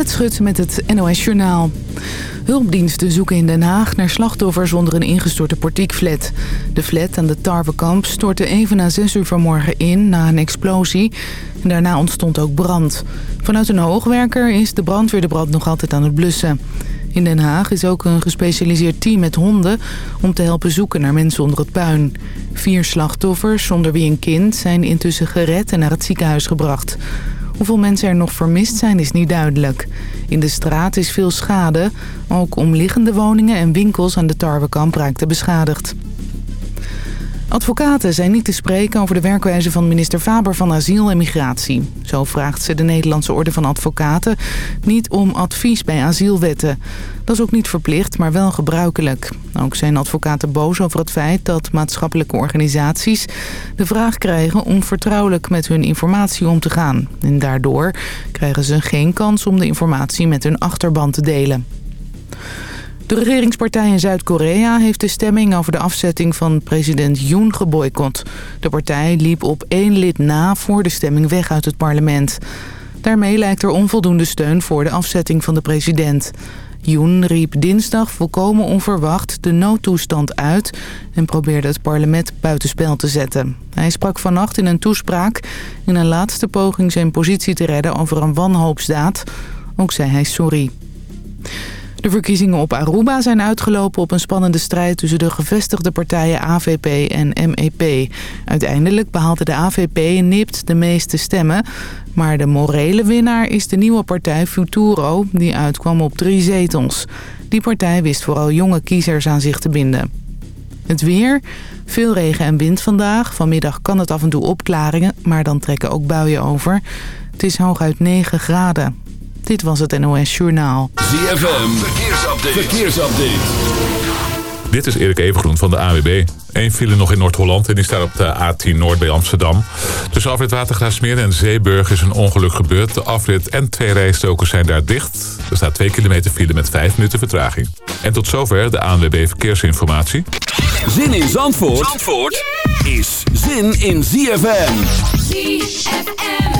Annette Schut met het NOS Journaal. Hulpdiensten zoeken in Den Haag naar slachtoffers onder een ingestorte portiekflat. De flat aan de Tarwekamp stortte even na 6 uur vanmorgen in na een explosie. Daarna ontstond ook brand. Vanuit een hoogwerker is de brandweer de brand nog altijd aan het blussen. In Den Haag is ook een gespecialiseerd team met honden om te helpen zoeken naar mensen onder het puin. Vier slachtoffers, zonder wie een kind, zijn intussen gered en naar het ziekenhuis gebracht. Hoeveel mensen er nog vermist zijn is niet duidelijk. In de straat is veel schade. Ook omliggende woningen en winkels aan de Tarwekamp raakten beschadigd. Advocaten zijn niet te spreken over de werkwijze van minister Faber van Asiel en Migratie. Zo vraagt ze de Nederlandse Orde van Advocaten niet om advies bij asielwetten. Dat is ook niet verplicht, maar wel gebruikelijk. Ook zijn advocaten boos over het feit dat maatschappelijke organisaties de vraag krijgen om vertrouwelijk met hun informatie om te gaan. En daardoor krijgen ze geen kans om de informatie met hun achterban te delen. De regeringspartij in Zuid-Korea heeft de stemming over de afzetting van president Yoon geboycott. De partij liep op één lid na voor de stemming weg uit het parlement. Daarmee lijkt er onvoldoende steun voor de afzetting van de president. Yoon riep dinsdag volkomen onverwacht de noodtoestand uit... en probeerde het parlement buitenspel te zetten. Hij sprak vannacht in een toespraak in een laatste poging zijn positie te redden over een wanhoopsdaad. Ook zei hij sorry. De verkiezingen op Aruba zijn uitgelopen op een spannende strijd tussen de gevestigde partijen AVP en MEP. Uiteindelijk behaalde de AVP nipt de meeste stemmen. Maar de morele winnaar is de nieuwe partij Futuro, die uitkwam op drie zetels. Die partij wist vooral jonge kiezers aan zich te binden. Het weer, veel regen en wind vandaag. Vanmiddag kan het af en toe opklaringen, maar dan trekken ook buien over. Het is hooguit 9 graden. Dit was het NOS Journaal. ZFM, verkeersupdate. verkeersupdate. Dit is Erik Evengroen van de AWB. Eén file nog in Noord-Holland en die staat op de A10 Noord bij Amsterdam. Tussen afrit Watergraafsmeer en Zeeburg is een ongeluk gebeurd. De afrit en twee rijstokers zijn daar dicht. Er staat 2 kilometer file met 5 minuten vertraging. En tot zover de ANWB Verkeersinformatie. Zin in Zandvoort, Zandvoort is zin in ZFM. ZFM.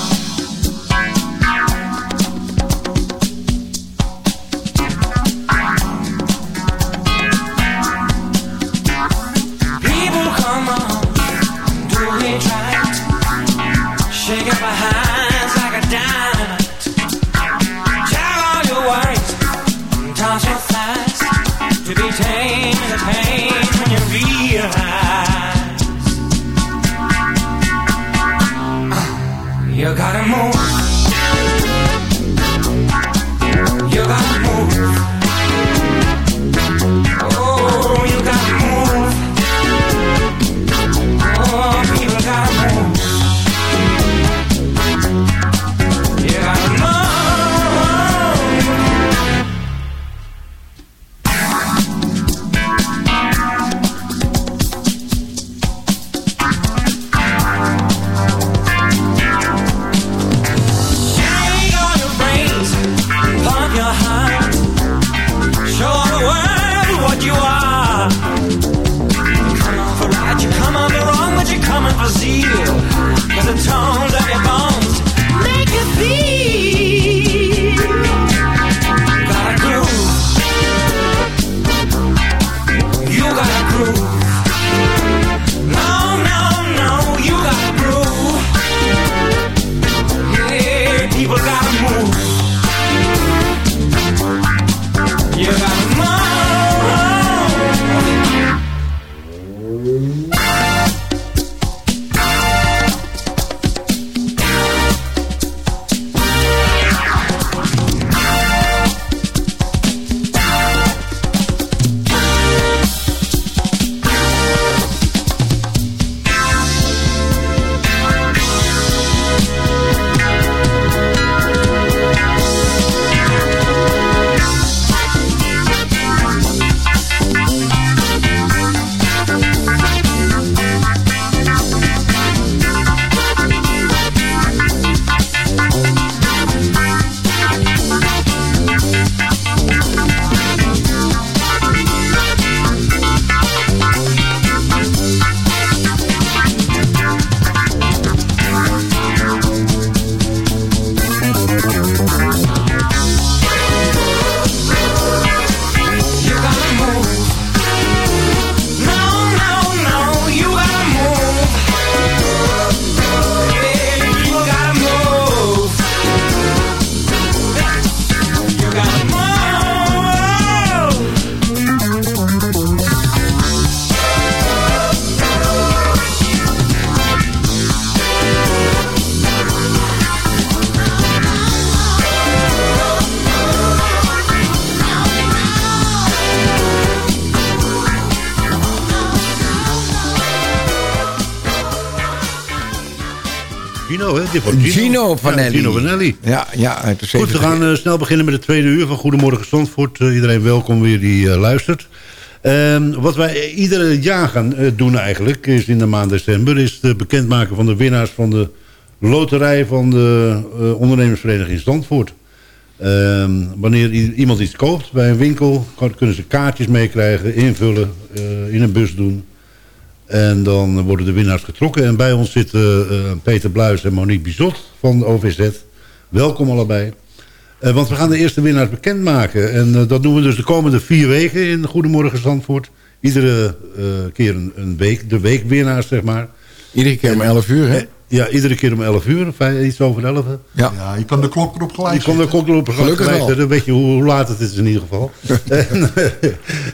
Gino, hè? Dit Gino. Gino Vanelli. Ja, Gino Vanelli. Ja, ja uit de Goed, we 70. gaan eh, snel beginnen met het tweede uur van Goedemorgen Zandvoort. Eh, iedereen welkom weer die eh, luistert. Ehm, wat wij iedere jaar gaan doen eigenlijk, is in de maand december... is het bekendmaken van de winnaars van de loterij van de ondernemersvereniging Zandvoort. Ehm, wanneer iemand iets koopt bij een winkel... kunnen ze kaartjes meekrijgen, invullen, in een bus doen... En dan worden de winnaars getrokken. En bij ons zitten eh, Peter Bluis en Monique Bizot van de OVZ. Welkom allebei. Eh, want we gaan de eerste winnaars bekendmaken. En eh, dat doen we dus de komende vier weken in Goedemorgen Zandvoort. Iedere eh, keer een, een week. De weekwinnaars, zeg maar. Iedere keer om 11 uur, hè? Eh, Ja, iedere keer om 11 uur. Vijf, iets over 11. Ja. Ja, je kan de klok erop gelijk Je komt er zetten. ook op Gelukkig gelijk, wel. Dan weet je hoe, laat het is in ieder geval. En,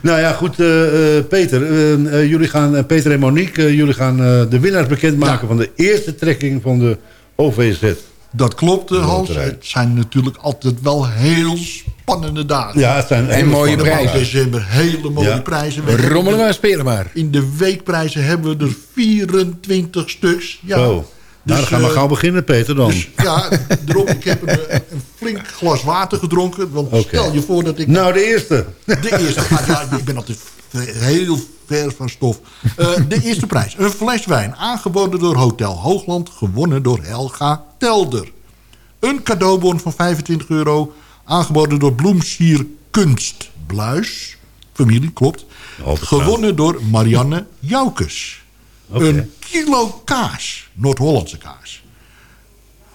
nou ja, goed. eh, eh, Peter, eh, eh, jullie gaan, eh, Peter en Monique, eh, jullie gaan eh, de winnaars bekendmaken van de eerste trekking van de OVZ. Dat klopt, eh, Hans. Het zijn natuurlijk altijd wel heel spannende dagen. Ja, het zijn hele mooie prijzen. dagen. december hele mooie Ja. prijzen. Rommelen de- maar, spelen maar. In de weekprijzen hebben we er 24 stuks. Ja. Zo. Nou, dan gaan we eh, gauw beginnen, Peter, dan. Dus ja, erop, ik heb een, een flink glas water gedronken. Want stel je voor dat ik nou, de eerste. de eerste... ah, ja, ik ben altijd heel ver van stof. Eh, de eerste prijs. Een fles wijn. Aangeboden door Hotel Hoogland. Gewonnen door Helga Telder. Een cadeaubon van 25 euro. Aangeboden door Bloemsier Kunst Bluis. Familie, klopt. Gewonnen door Marianne Joukes. Een kilo kaas. Noord-Hollandse kaas.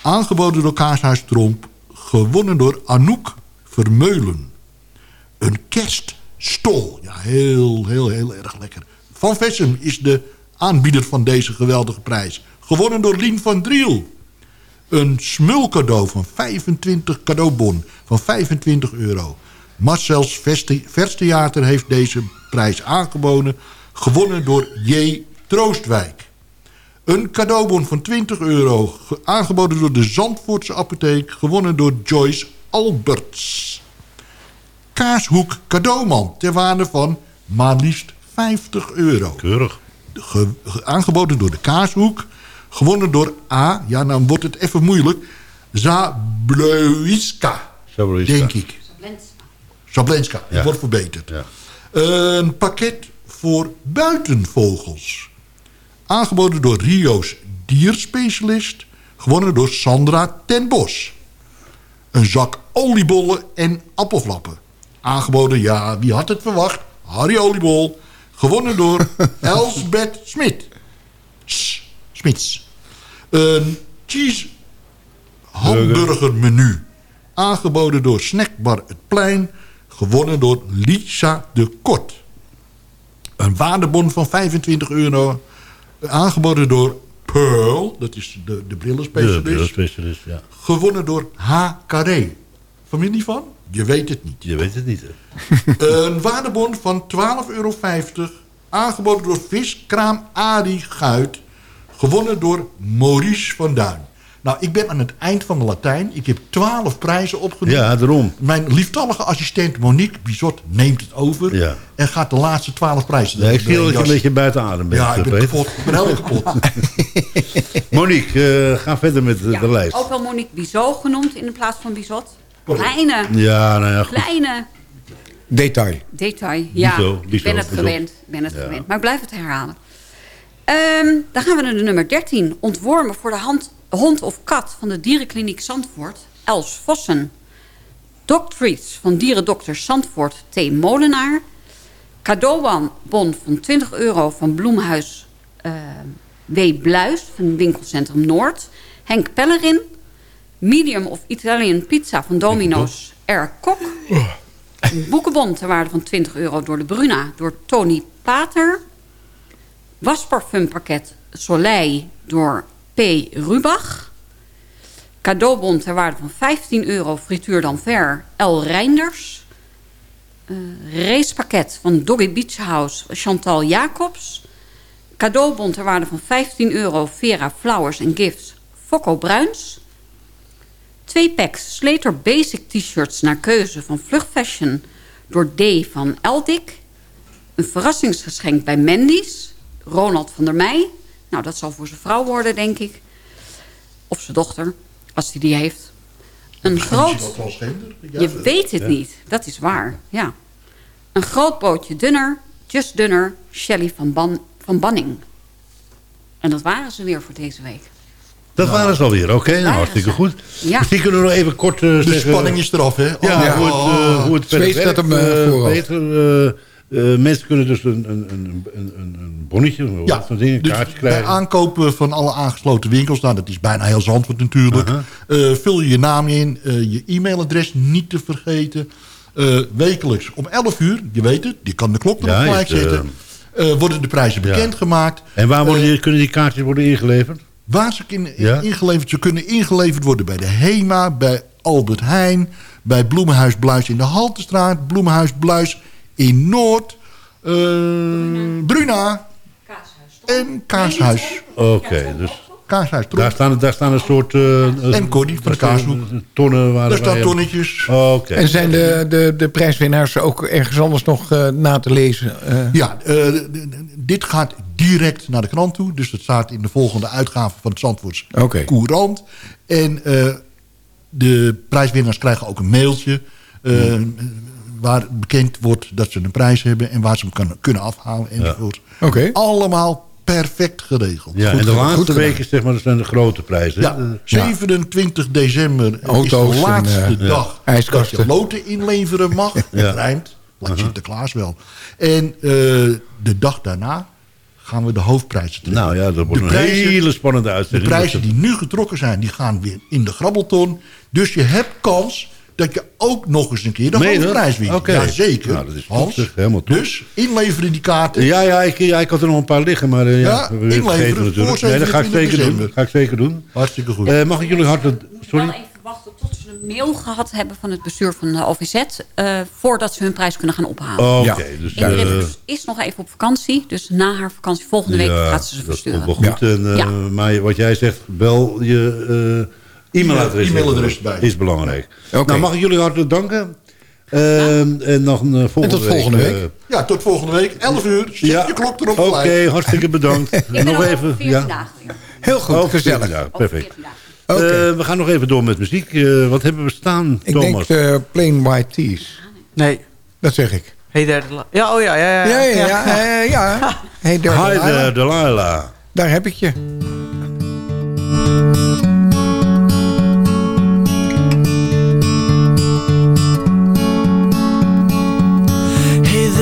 Aangeboden door Kaashuis Tromp. Gewonnen door Anouk Vermeulen. Een kerststol. Ja, heel, heel, heel erg lekker. Van Vessem is de aanbieder van deze geweldige prijs. Gewonnen door Lien van Driel. Een smulcadeau van 25 cadeaubon van 25 euro. Marcel's Verstheater heeft deze prijs aangeboden. Gewonnen door J. Troostwijk. Een cadeaubon van 20 euro. ge- Aangeboden door de Zandvoortse apotheek. Gewonnen door Joyce Alberts. Kaashoek cadeauman. Ter waarde van maar liefst 50 euro. Keurig. Ge- ge- aangeboden door de Kaashoek. Gewonnen door A. Ja, dan wordt het even moeilijk. Zabluiska. Denk ik. Sablenska. Ja. Het wordt verbeterd. Ja. Een pakket voor buitenvogels. Aangeboden door Rio's dierspecialist. Gewonnen door Sandra ten Bos. Een zak oliebollen en appelflappen. Aangeboden, ja, wie had het verwacht? Harry Oliebol. Gewonnen door Elsbeth Smit. Smits. Een cheese hamburgermenu. Aangeboden door Snackbar Het Plein. Gewonnen door Lisa de Kort. Een waardebon van 25 euro. Aangeboden door Pearl. Dat is de, de De brillenspecialist. brillenspecialist, ja. Gewonnen door H. Carré. Familie van? Je weet het niet. Je weet het niet, hè. Een waardebon van 12,50 euro. Aangeboden door viskraam Adi Guit. Gewonnen door Maurice van Duin. Nou, ik ben aan het eind van de Latijn. Ik heb 12 prijzen opgenomen. Ja, daarom. Mijn lieftallige assistent Monique Bizot neemt het over. Ja. En gaat de laatste 12 prijzen. Nee, ik zie dat je een beetje buiten adem bent, Ja, ik ben kapot. Ik ben helemaal kapot. Monique, eh, ga verder met de, Ja, de lijst. Ook wel Monique Bizot genoemd in de plaats van Bizot. Kleine, Ja, nou ja, goed. kleine Detail. detail. Ja, Bizot, ik ben het Bizot. gewend. Ik ben het Ja. gewend. Maar ik blijf het herhalen. Ehm, dan gaan we naar de nummer 13. Ontwormen voor de hand, hond of kat van de dierenkliniek Zandvoort. Els Vossen. Doctreats van dierendokter Zandvoort T. Molenaar. Cadeaubon van 20 euro van Bloemhuis eh, W. Bluis van winkelcentrum Noord. Henk Pellerin. Medium of Italian pizza van Domino's R. Kok. Een boekenbon ter waarde van 20 euro door de Bruna door Tony Pater. Wasparfumpakket Soleil door P. Rubach. Cadeaubon ter waarde van 15 euro frituur dan ver L. Reinders. Eh, racepakket van Doggy Beach House Chantal Jacobs. Cadeaubon ter waarde van 15 euro Vera Flowers and Gifts Fokko Bruins. Twee packs Slater Basic T-shirts naar keuze van Vlug Fashion door D. van Eldik. Een verrassingsgeschenk bij Mendy's. Ronald van der Meij. Nou, dat zal voor zijn vrouw worden, denk ik. Of zijn dochter, als hij die heeft. Een groot... Je weet het niet. Dat is waar, ja. Een groot broodje dunner, just dunner, Shelley van, Ban van Banning. En dat waren ze weer voor deze week. Dat waren ze alweer, oké. nou, hartstikke ze. goed. Ja. Misschien kunnen we nog even kort eh, De zeggen... spanning is eraf, hè? Ja, Oh, hoe het, eh, hoe het verder werkt. hem, eh, vooraf. beter, eh, mensen kunnen dus een, een, een, een, een, een bonnetje, of Ja, voor dingen, een dus kaartje bij krijgen. aankopen van alle aangesloten winkels... nou, dat is bijna heel Zandvoort natuurlijk... Eh, vul je je naam in, eh, je e-mailadres niet te vergeten. Wekelijks om 11 uur, je weet het, je kan de klok erop Ja, gelijk zetten... Worden de prijzen ja. bekendgemaakt. En waar worden die, kunnen die kaartjes worden ingeleverd? Waar ze kunnen ingeleverd, ze kunnen ingeleverd worden bij de HEMA, bij Albert Heijn, bij Bloemenhuis Bluis in de Haltestraat, Bloemenhuis Bluis in Noord, eh, Bruna en Kaashuis. Oké, dus Kaashuis daar staan, daar staan een soort... eh, En Corrie van de Kaashoek. Tonnen waar Daar staan tonnetjes. Oké. En zijn de, de, de prijswinnaars ook ergens anders nog eh, na te lezen? Eh, Ja, eh, dit gaat direct naar de krant toe. Dus dat staat in de volgende uitgave van het Zandvoorts Oké. Courant. En eh, de prijswinnaars krijgen ook een mailtje... eh, waar bekend wordt dat ze een prijs hebben... en waar ze hem kan, kunnen afhalen enzovoort. Oké. Allemaal perfect geregeld. Ja, Goed en de laatste week is zeg maar, dat zijn de grote prijzen. Ja, Eh, 27 december Auto's is de en, laatste eh, dag ijskasten. dat je loten inleveren mag. Ja. Het rijmt, lijkt Sinterklaas wel. En eh, de dag daarna gaan we de hoofdprijzen trekken. Nou ja, dat wordt De een prijzen- hele spannende De uitzending. prijzen die nu getrokken zijn, die gaan weer in de grabbelton. Dus je hebt kans dat je ook nog eens een keer de Meen dat? hoofdprijs wint. Oké. Jazeker. Nou, dat is Hans. Helemaal top. Dus inleveren die kaarten. Ja, ja ik, ja, ik had er nog een paar liggen, maar eh, ja, Ja, inleveren vergeten natuurlijk. Nee, dat ga ik 27 zeker doen. Dat ga ik zeker doen. Hartstikke goed. Eh, mag ik jullie hartelijk... Sorry? Wel even wachten tot ze een mail gehad hebben van het bestuur van de OVZ... eh, voordat ze hun prijs kunnen gaan ophalen. Oké, Ja. dus... Ingrid eh, is nog even op vakantie. Dus na haar vakantie volgende week gaat ze ze dat is versturen. ook wel goed. En, eh, Ja. Maar wat jij zegt, bel je eh, e-mailadres. E-mailadres erbij. Is belangrijk. Oké. Nou, mag ik jullie hartelijk danken. Ehm, en nog een eh, volgende tot volgende week. eh, Ja, tot volgende week. 11 uur. Zet ja. je klok erop Oké, gelijk. hartstikke bedankt. Ik nog even. over 14 Ja. dagen weer. Heel goed, Oh, gezellig. Ja, perfect. 14 dagen. Oké. Eh, we gaan nog even door met muziek. Eh, wat hebben we staan, ik Thomas? denk de Plain White Tees. Nee. Dat zeg ik. Hey there, Delilah. Ja, oh ja, ja, ja. Ja, ja, ja. eh, ja. Hey, there, Hi there, Delilah. Daar heb ik je.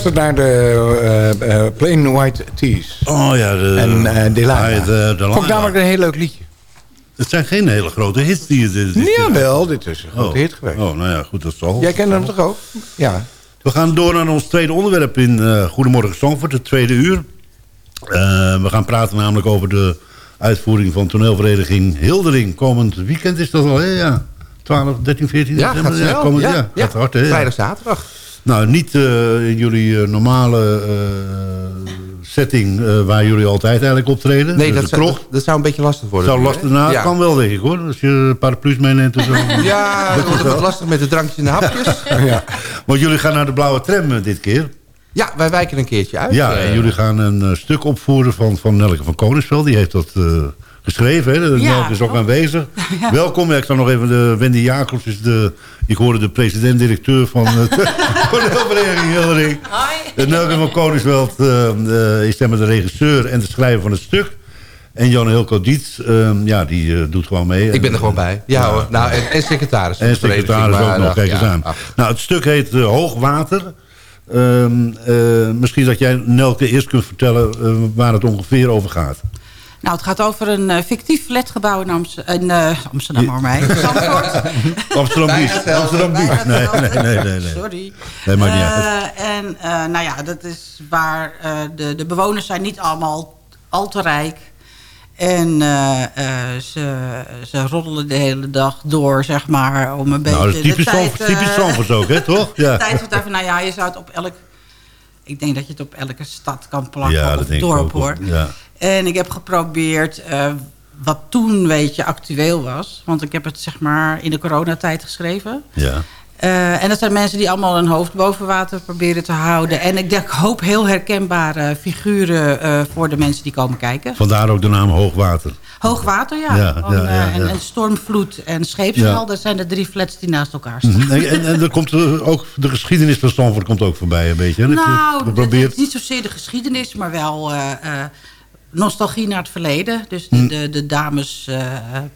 Geluisterd naar de eh, eh, Plain White Tees. oh ja, de, En eh. Ah, de- de- Vond ik namelijk een heel leuk liedje. Het zijn geen hele grote hits die je... dit- dit- Jawel, dit is een grote oh. hit geweest. Oh, nou ja, goed, dat zal. Jij kent hem toch ook? Ja. We gaan door naar ons tweede onderwerp in eh, Goedemorgen Zandvoort, het tweede uur. Eh, we gaan praten namelijk over de uitvoering van toneelvereniging Hildering. Komend weekend is dat al, hè? Ja. 12, 13, 14 Ja, december? gaat snel. komend, Ja, ja, ja. gaat hard, hè? ja. Vrijdag, zaterdag. Nou, niet eh, in jullie eh, normale eh, setting eh, waar jullie altijd eigenlijk optreden. Nee, dus dat zou, dat, dat zou een beetje lastig worden. Zou lastig, nou, ja. kan wel denk ik hoor. Als je paraplu's meeneemt en zo. Ja, dat wordt lastig met de drankjes en de hapjes. ja. Want jullie gaan naar de blauwe tram eh, dit keer. Ja, wij wijken een keertje uit. Ja, Eh, en jullie gaan een eh, stuk opvoeren van, van Nelke van Koningsveld. Die heeft dat eh, geschreven. Hè? Ja, is ook aanwezig. Welkom. Ik zal nog even de Wendy Jacobs. Is de, ik hoorde de president-directeur van de toneelvereniging Hildering. De Nelke van Koningsveld eh, is maar de regisseur en de schrijver van het stuk. En Jan Hilco Dietz, eh, ja, die eh, doet gewoon mee. Ik ben er gewoon bij. Ja, hoor. Nou, en, en secretaris. En vereniging, secretaris ook nog, kijk eens ja, aan. ach. Nou, het stuk heet Hoogwater. Ehm, eh, misschien dat jij, Nelke, eerst kunt vertellen waar het ongeveer over gaat. Nou, het gaat over een eh, fictief flatgebouw in, Amst in eh, Amsterdam, hoor mij. Amsterdam Beach. Amsterdam. Nee, nee, nee, nee. nee. Sorry. Nee, maakt niet uit. Eh, en eh, nou ja, dat is waar eh, de, de bewoners zijn niet allemaal al te rijk. En eh, eh, ze, ze roddelen de hele dag door, zeg maar, om een beetje... Nou, dat is typisch de tijd, Zandvoort- ook, hè, toch? Ja. De tijd wordt even, nou ja, je zou het op elk... Ik denk dat je het op elke stad kan plakken, Ja, of dorp, hoor. Ja. En ik heb geprobeerd eh, wat toen, weet je, actueel was. Want ik heb het, zeg maar, in de coronatijd geschreven. Ja. Eh, en dat zijn mensen die allemaal hun hoofd boven water proberen te houden. En ik denk, hoop heel herkenbare figuren eh, voor de mensen die komen kijken. Vandaar ook de naam Hoogwater. Hoogwater, ja. Ja, Van, ja, ja, En, en stormvloed en scheepsval, dat zijn de drie flats die naast elkaar staan. Mhm. En, en, en er komt ook, de geschiedenis van Zandvoort komt ook voorbij een beetje. Hè? Dat Nou, geprobeerd. is niet zozeer de geschiedenis, maar wel nostalgie naar het verleden. Dus de, Hm. de, de dames eh,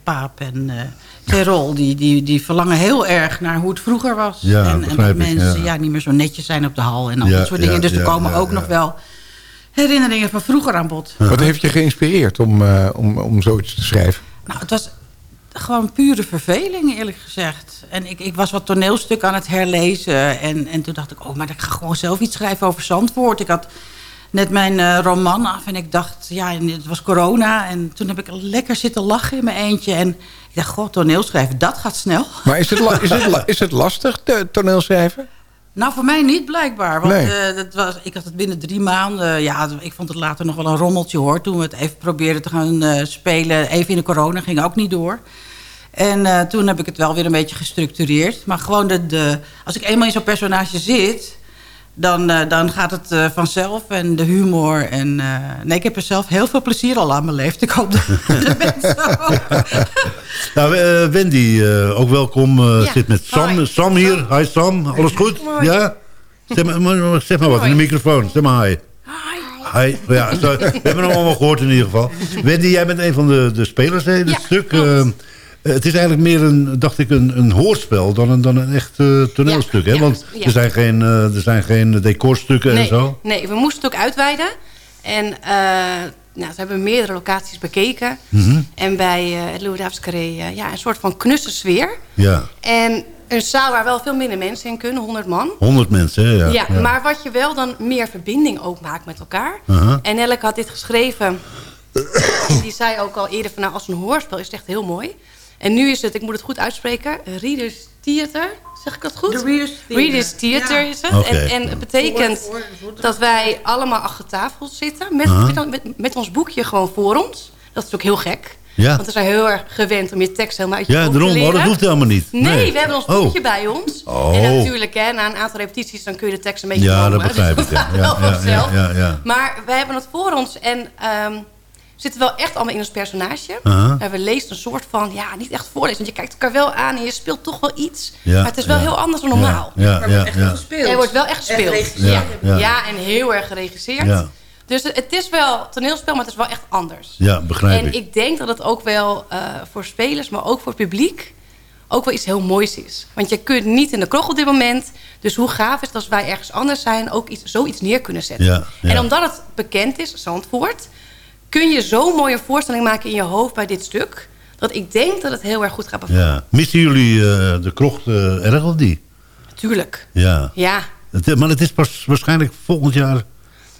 Paap en eh Terol, die, die, die verlangen heel erg naar hoe het vroeger was. Ja, en, en dat ik, mensen ja. ja. niet meer zo netjes zijn op de hal en al Ja, dat soort ja, dingen. Dus er ja, komen ja, ook ja. nog wel herinneringen van vroeger aan bod. Wat heeft je geïnspireerd om, eh, om, om zoiets te schrijven? Nou, het was gewoon pure verveling, eerlijk gezegd. En ik, ik was wat toneelstuk aan het herlezen. En, en toen dacht ik, oh, maar ik ga gewoon zelf iets schrijven over Zandvoort. Ik had net mijn eh, roman af en ik dacht, ja, en het was corona. En toen heb ik lekker zitten lachen in mijn eentje. En ik dacht, god, toneelschrijven, dat gaat snel. Maar is het, is het, is het lastig, toneelschrijven? Nou, voor mij niet blijkbaar. Want Nee. eh, dat was, ik had het binnen drie maanden. Ja, ik vond het later nog wel een rommeltje hoor. Toen we het even probeerden te gaan eh, spelen. Even in de corona ging ook niet door. En toen heb ik het wel weer een beetje gestructureerd. Maar gewoon de, de, als ik eenmaal in zo'n personage zit... dan, eh, dan gaat het eh, vanzelf. En de humor. En, eh, nee, ik heb er zelf heel veel plezier al aan beleefd. Ik hoop dat de mensen ook. Nou, eh, Wendy, eh, ook welkom. eh, Ja. Zit met Sam. Sam hier. Hi Sam, alles goed? Ja? Zeg maar, maar- zeg maar wat in de microfoon. Zeg maar hi. Hi. Ja, zo, we hebben hem allemaal gehoord in ieder geval. Wendy, jij bent een van de, de spelers hè, in het Ja, stuk. klopt. Eh, het is eigenlijk meer een, dacht ik, een, een hoorspel dan een, dan een echt eh, toneelstuk. hè? Want ja. er, zijn geen, eh, er zijn geen decorstukken en zo. nee, we moesten het ook uitweiden. En uh, nou, we hebben meerdere locaties bekeken. Mhm. En bij het Louis Davids Carré ja, een soort van knusse sfeer. Ja, En een zaal waar wel veel minder mensen in kunnen, 100 man. 100 mensen. hè? Ja, Ja, maar wat je wel dan meer verbinding ook maakt met elkaar. En Elke had dit geschreven. Die zei ook al eerder van nou als een hoorspel is het echt heel mooi. En nu is het, ik moet het goed uitspreken, Readers Theater. Zeg ik dat goed? De Readers Theater. Readers Theater Ja. is het. En, en het betekent dat wij allemaal achter tafel zitten met, met, met, met ons boekje gewoon voor ons. Dat is ook heel gek. Ja. Want we zijn heel erg gewend om je tekst helemaal uit je Ja, te leren. dat hoeft helemaal niet. Nee, Nee. we hebben ons Oh. boekje bij ons. Oh. En natuurlijk, hè, na een aantal repetities... dan kun je de tekst een beetje Ja, komen. dat begrijp Dus ik. Ja, ja, ja, vanzelf. ja, ja. Maar we hebben het voor ons en ehm, zitten wel echt allemaal in ons personage. En we lezen een soort van, ja, niet echt voorlezen. Want je kijkt elkaar wel aan en je speelt toch wel iets. Ja, maar het is wel ja. heel anders dan normaal. Ja, ja, ja, ja. Er wordt wel echt gespeeld. ja. Ja, Ja. ja. en heel erg geregisseerd. Ja. Dus het is wel toneelspel, maar het is wel echt anders. Ja, begrijp en ik. ik denk dat het ook wel eh, voor spelers, maar ook voor het publiek... ook wel iets heel moois is. Want je kunt niet in de kroeg op dit moment. Dus hoe gaaf is het als wij ergens anders zijn... ook iets, zoiets neer kunnen zetten. Ja, ja. En omdat het bekend is, Zandvoort... kun je zo'n mooie voorstelling maken in je hoofd bij dit stuk... dat ik denk dat het heel erg goed gaat bevallen. Ja. Missen jullie eh, de krocht eh, erg of niet? Tuurlijk. Ja. Ja. Het, maar het is pas waarschijnlijk volgend jaar...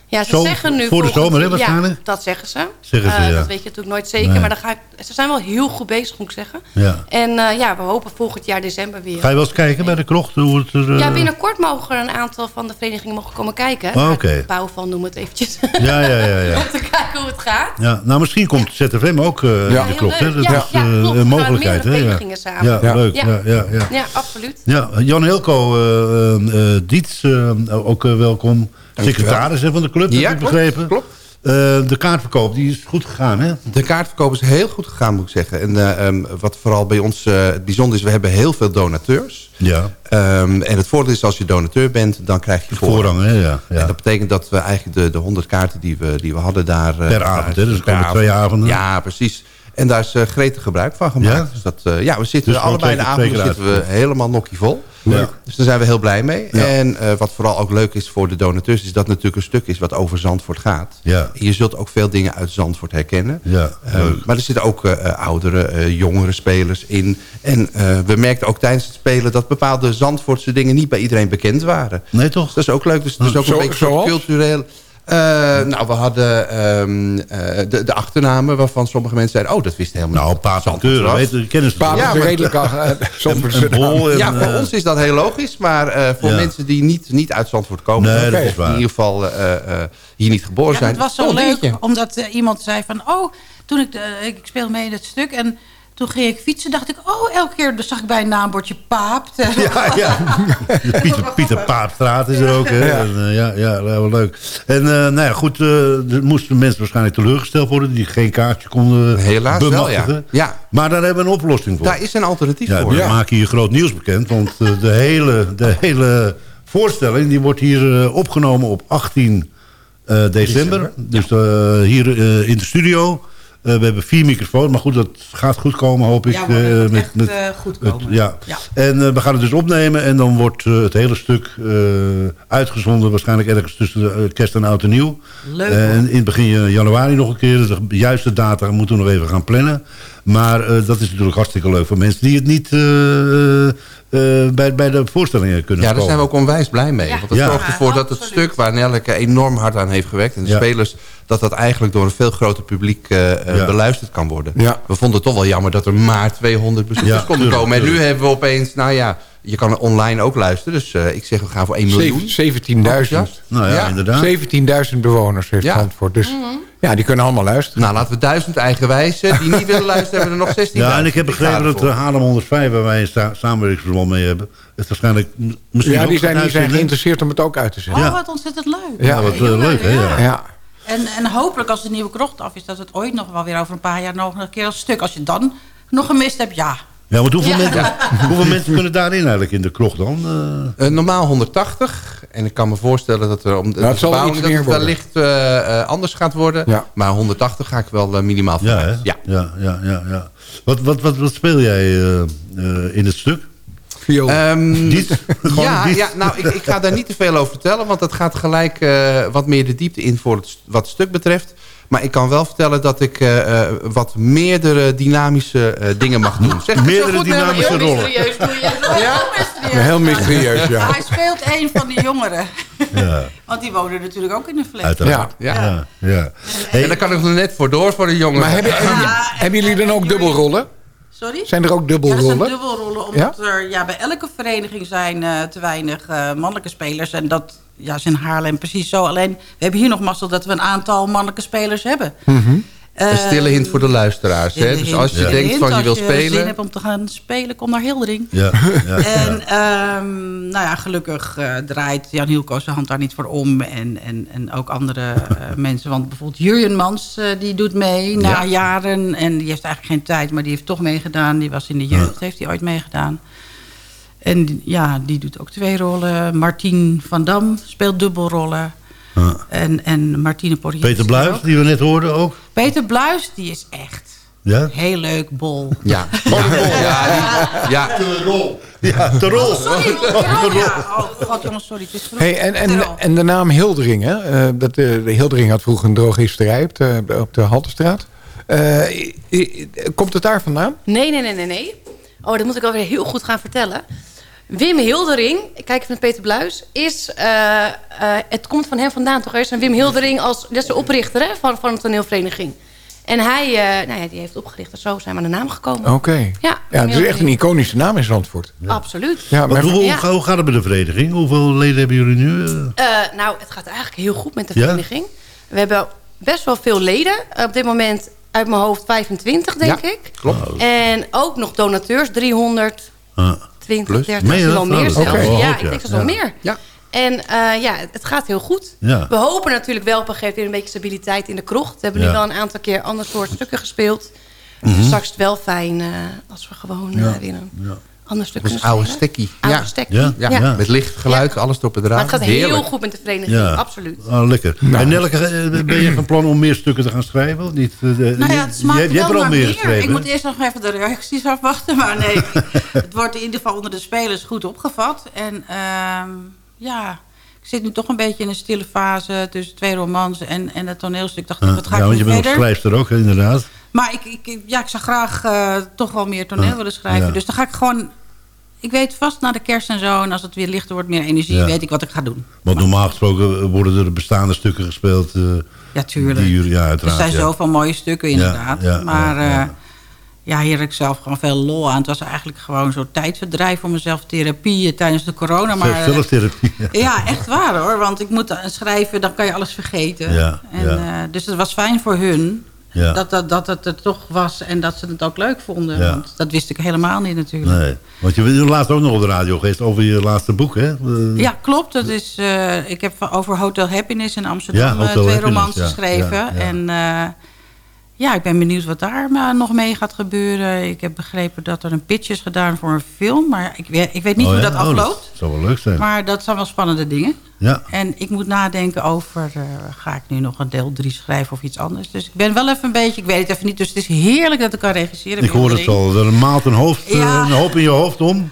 Ja, ze Zo, zeggen nu... voor de zomer, hè, waarschijnlijk? Ja, dat zeggen ze. Zeggen ze, Eh, ja. Dat weet je natuurlijk nooit zeker. Nee. Maar dan ga ik, ze zijn wel heel goed bezig, moet ik zeggen. Ja. En eh, ja, we hopen volgend jaar december weer. Ga je wel eens kijken bij de krocht? Hoe het er, eh, Ja, binnenkort mogen er een aantal van de verenigingen mogen komen kijken. Oh, bouw van, noem het eventjes. Ja, ja, ja, ja. Om te kijken hoe het gaat. Ja, nou misschien komt ZFM ook eh Ja. in de krocht. Hè? Dat. Ja, is ja, een mogelijkheid. Hè? Ja. verenigingen samen. Ja, Ja. leuk. Ja. Ja. Ja, ja, Ja, absoluut. Ja, Jan Hilco, eh, eh, eh, Diets, eh, ook welkom. Secretaris van de club, Ja, heb ik begrepen. klopt. Eh, de kaartverkoop, die is goed gegaan, hè? De kaartverkoop is heel goed gegaan, moet ik zeggen. En eh, ehm, wat vooral bij ons eh, bijzonder is, we hebben heel veel donateurs. Ja. Ehm, en het voordeel is, als je donateur bent, dan krijg je voorrang. Voorrang, hè? Ja, ja. En dat betekent dat we eigenlijk de, de 100 kaarten die we, die we hadden daar... Per avond, hè? Dus er per komen twee avond. avonden. Ja, precies. En daar is uh, gretig gebruik van gemaakt. Ja? Dus dat, uh, ja, we zitten Dus allebei de twee- avonden twee keer zitten we helemaal nokkie vol. Leuk. Dus daar zijn we heel blij mee. Ja. En uh, wat vooral ook leuk is voor de donateurs... is dat natuurlijk een stuk is wat over Zandvoort gaat. Ja. Je zult ook veel dingen uit Zandvoort herkennen. Ja, Um, leuk. maar er zitten ook uh, oudere, uh, jongere spelers in. En uh, we merkten ook tijdens het spelen... dat bepaalde Zandvoortse dingen niet bij iedereen bekend waren. Nee, toch? Dus dat is ook leuk. Dus het is ook Zo- een beetje zoals? cultureel... Uh, nou, we hadden um, uh, de, de, achternamen waarvan sommige mensen zeiden... oh, dat wist helemaal Nou, Paap en Keuren, weet je, kennis Paap Ja, is maar- redelijk uh, En Bol en, ja, voor eh, ons is dat heel logisch. Maar uh, voor Ja. mensen die niet, niet uit Zandvoort komen... Nee, dat of is waar. in ieder geval uh, uh, hier niet geboren Ja, zijn... het was zo leuk, omdat eh, iemand zei van... oh, toen ik, de, ik speel mee in het stuk en toen ging ik fietsen... dacht ik, oh, elke keer zag ik bij een naambordje paap. Ja, ja. De Pieter, Pieter Paapstraat is er ook. Hè? Ja. En, eh, ja, ja, wel leuk. En eh, nou ja, goed, eh, er moesten mensen waarschijnlijk teleurgesteld worden... die geen kaartje konden Helaas wel, ja. Ja. Maar daar hebben we een oplossing voor. Daar is een alternatief ja, voor. we maken hier groot nieuws bekend. Want de, hele, de hele voorstelling die wordt hier opgenomen op 18 eh, december. Dus hier eh, in de studio... Eh, we hebben vier microfoons, maar goed, dat gaat goed komen, hoop ik. Ja, maar dat eh, gaat echt, eh, goed het- komen. ja. Ja. En eh, we gaan het dus opnemen en dan wordt eh, het hele stuk eh, uitgezonden... waarschijnlijk ergens tussen de, eh, kerst en oud en nieuw. Leuk, Eh, en in het begin januari nog een keer. De juiste data moeten we nog even gaan plannen. Maar eh, dat is natuurlijk hartstikke leuk voor mensen die het niet eh, bij, bij de voorstellingen kunnen Ja, daar komen. zijn we ook onwijs blij mee. Ja. Want dat Ja. zorgt ervoor dat het absoluut. stuk waar Nelleke enorm hard aan heeft gewerkt... en de Ja. spelers, dat dat eigenlijk door een veel groter publiek eh, eh, Ja. beluisterd kan worden. Ja. We vonden het toch wel jammer dat er maar 200 bezoekers Ja, konden tuurlijk, komen. En nu hebben we opeens, nou ja, je kan online ook luisteren. Dus eh, ik zeg, we gaan voor 1 miljoen. Zeven- 17.000. Nou ja, Ja. inderdaad. 17.000 bewoners heeft Ja. Zandvoort. Dus Ja, die kunnen allemaal luisteren. Nou, laten we duizend eigenwijzen. Die niet willen luisteren, hebben er nog 16. Ja, en ik heb begrepen dat de Haarlem 105, waar wij een sa samenwerkingsverband mee hebben... het waarschijnlijk misschien Ja, ook die zijn, die geïnteresseerd om het ook uit te zetten. Oh, wat ontzettend leuk. Ja, wat, eh, leuk, hè, ja. Ja. En, en hopelijk als de nieuwe krocht af is... dat het ooit nog wel weer over een paar jaar nog een keer als stuk... als je dan nog gemist hebt, ja. Ja, want hoeveel, Ja. Mensen, hoeveel mensen kunnen daarin eigenlijk in de krocht dan? Eh, Eh, normaal 180. En ik kan me voorstellen dat er om de, Nou, iets dat meer het wellicht eh, eh, anders gaat worden. Ja. Maar 180 ga ik wel minimaal hè? Ja. ja, ja, ja, ja. Wat, wat, wat, wat speel jij in het stuk? Viool. Ehm, Niet? Gewoon ja, niet? ja, nou, ik, ik ga daar niet te veel over vertellen. Want dat gaat gelijk eh, wat meer de diepte in voor het, wat het stuk betreft. Maar ik kan wel vertellen dat ik eh, eh, wat meerdere dynamische eh, dingen mag doen. Zeg, Meerdere goed, dynamische rollen. Mysterieus doe je. Ja? mysterieus. Heel mysterieus, ja. Hij speelt een van die jongeren. Ja, Want die wonen natuurlijk ook in een flat. uiteraard. Ja. Ja, ja. En daar kan ik nog net voor door voor de jongen. Maar hebben, hebben, hebben jullie dan ook dubbelrollen? Sorry? Zijn er ook Ja, dat dubbelrollen? zijn dubbelrollen, omdat er ja, bij elke vereniging zijn eh, te weinig eh, mannelijke spelers. En dat ja, is in Haarlem precies zo. Alleen, we hebben hier nog mazzel dat we een aantal mannelijke spelers hebben. Een Eh, stille hint voor de luisteraars. Hè? Dus als je denkt van je als wil zin spelen... hebt om te gaan spelen, kom naar Hildering. Ja, ja, En ehm, nou ja, gelukkig eh, draait Jan Hielko zijn hand daar niet voor om. En, en, en ook andere eh, mensen. Want bijvoorbeeld Jurjen Mans, eh, die doet mee na Ja. jaren. En die heeft eigenlijk geen tijd, maar die heeft toch meegedaan. Die was in de jeugd, heeft hij ooit meegedaan. En ja, die doet ook twee rollen. Martien van Dam speelt dubbelrollen. Ja. En, en Martine Porrier. Peter Bluis, die we net hoorden ook. Peter Bluis, die is echt Ja, heel leuk, bol. Ja. Ja, die- ja. ja de rol. Sorry, Terrel, ja. Oh god jongens, sorry. Het is vroeg. Hey, en, en, en de naam Hildering, hè? Eh, dat, eh, de Hildering had vroeger een drogisterij op de, op de Haltestraat. Eh, komt het daar vandaan? Nee, nee, nee, nee, nee. Oh, dat moet ik alweer heel goed gaan vertellen. Wim Hildering, ik kijk even naar Peter Bluis, is, eh, eh, het komt van hem vandaan toch eerst. En Wim Hildering, als, dat is de oprichter hè, van, van een toneelvereniging. En hij, eh, nou ja, die heeft opgericht en zo zijn we aan de naam gekomen. Oké. Ja, Ja, het is echt een iconische naam in Zandvoort. Absoluut. Ja, maar hoe, Ja. hoe gaat het met de vereniging? Hoeveel leden hebben jullie nu? nou, het gaat eigenlijk heel goed met de Ja? vereniging. We hebben best wel veel leden. Op dit moment uit mijn hoofd 25, denk Ja, ik. klopt. En ook nog donateurs, 320, Ah, 30, Plus. Meen je wel meer Oh, zelfs. wel Ja, ik denk zelfs wel meer. Ja. En eh, ja, het gaat heel goed. Ja. We hopen natuurlijk wel op een gegeven moment een beetje stabiliteit in de krocht. We hebben Ja. nu wel een aantal keer ander soort stukken gespeeld. Mhm. Dus straks is het wel fijn eh, als we gewoon eh, een ja. Ander stuk Dat is oude stekkie. Oude Ja. stekkie. Ja. Ja, Ja. met licht, geluid, alles erop en eraan. Maar het gaat Heerlijk. heel goed met de vereniging, Ja. absoluut. Ah, lekker. En Nelke, eh, ben je van plan om meer stukken te gaan schrijven? Of niet? Eh, eh, Nou ja, je- het smaakt je, je hebt er wel al naar meer geschreven. Ik moet eerst nog even de reacties afwachten. Maar nee, het wordt in ieder geval onder de spelers goed opgevat. En ehm, ja, ik zit nu toch een beetje in een stille fase tussen twee romans en, en het toneelstuk. Dacht ik, Ah, wat ga ja, ik want nu je bent schrijfster ook, inderdaad. Maar ik, ik, ja, ik zou graag eh, toch wel meer toneel willen schrijven. ja. Dus dan ga ik gewoon... Ik weet vast na de kerst en zo, en als het weer lichter wordt, meer energie, Ja. weet ik wat ik ga doen. Want normaal gesproken worden er bestaande stukken gespeeld. eh, Ja, tuurlijk. Die ja, Er zijn zoveel mooie stukken inderdaad. ja, maar ja, hier heb ik zelf gewoon veel lol aan. Het was eigenlijk gewoon zo'n tijdverdrijf voor mezelf. Therapie eh, tijdens de corona. Maar, eh, Zelftherapie. Ja. ja, echt waar hoor. Want ik moet schrijven, dan kan je alles vergeten. Ja, en, ja. eh, dus het was fijn voor hun. Ja. Dat, dat, dat het er toch was en dat ze het ook leuk vonden. Ja. Want dat wist ik helemaal niet natuurlijk. Nee. Want je bent laatst ook nog op de radio geweest over je laatste boek, hè? Eh, Ja, klopt. Dat is, eh, ik heb over Hotel Happiness in Amsterdam eh, twee romans geschreven. En ja, ik ben benieuwd wat daar maar nog mee gaat gebeuren. Ik heb begrepen dat er een pitch is gedaan voor een film. Maar ik weet, ik weet niet Oh, hoe ja? dat Oh, afloopt. zou wel leuk zijn. Maar dat zijn wel spannende dingen. Ja. En ik moet nadenken over, eh, ga ik nu nog een deel 3 schrijven of iets anders. Dus ik ben wel even een beetje, ik weet het even niet. Dus het is heerlijk dat ik kan regisseren. Ik hoor het al. Er maalt een, hoofd, eh, Ja. een hoop in je hoofd om.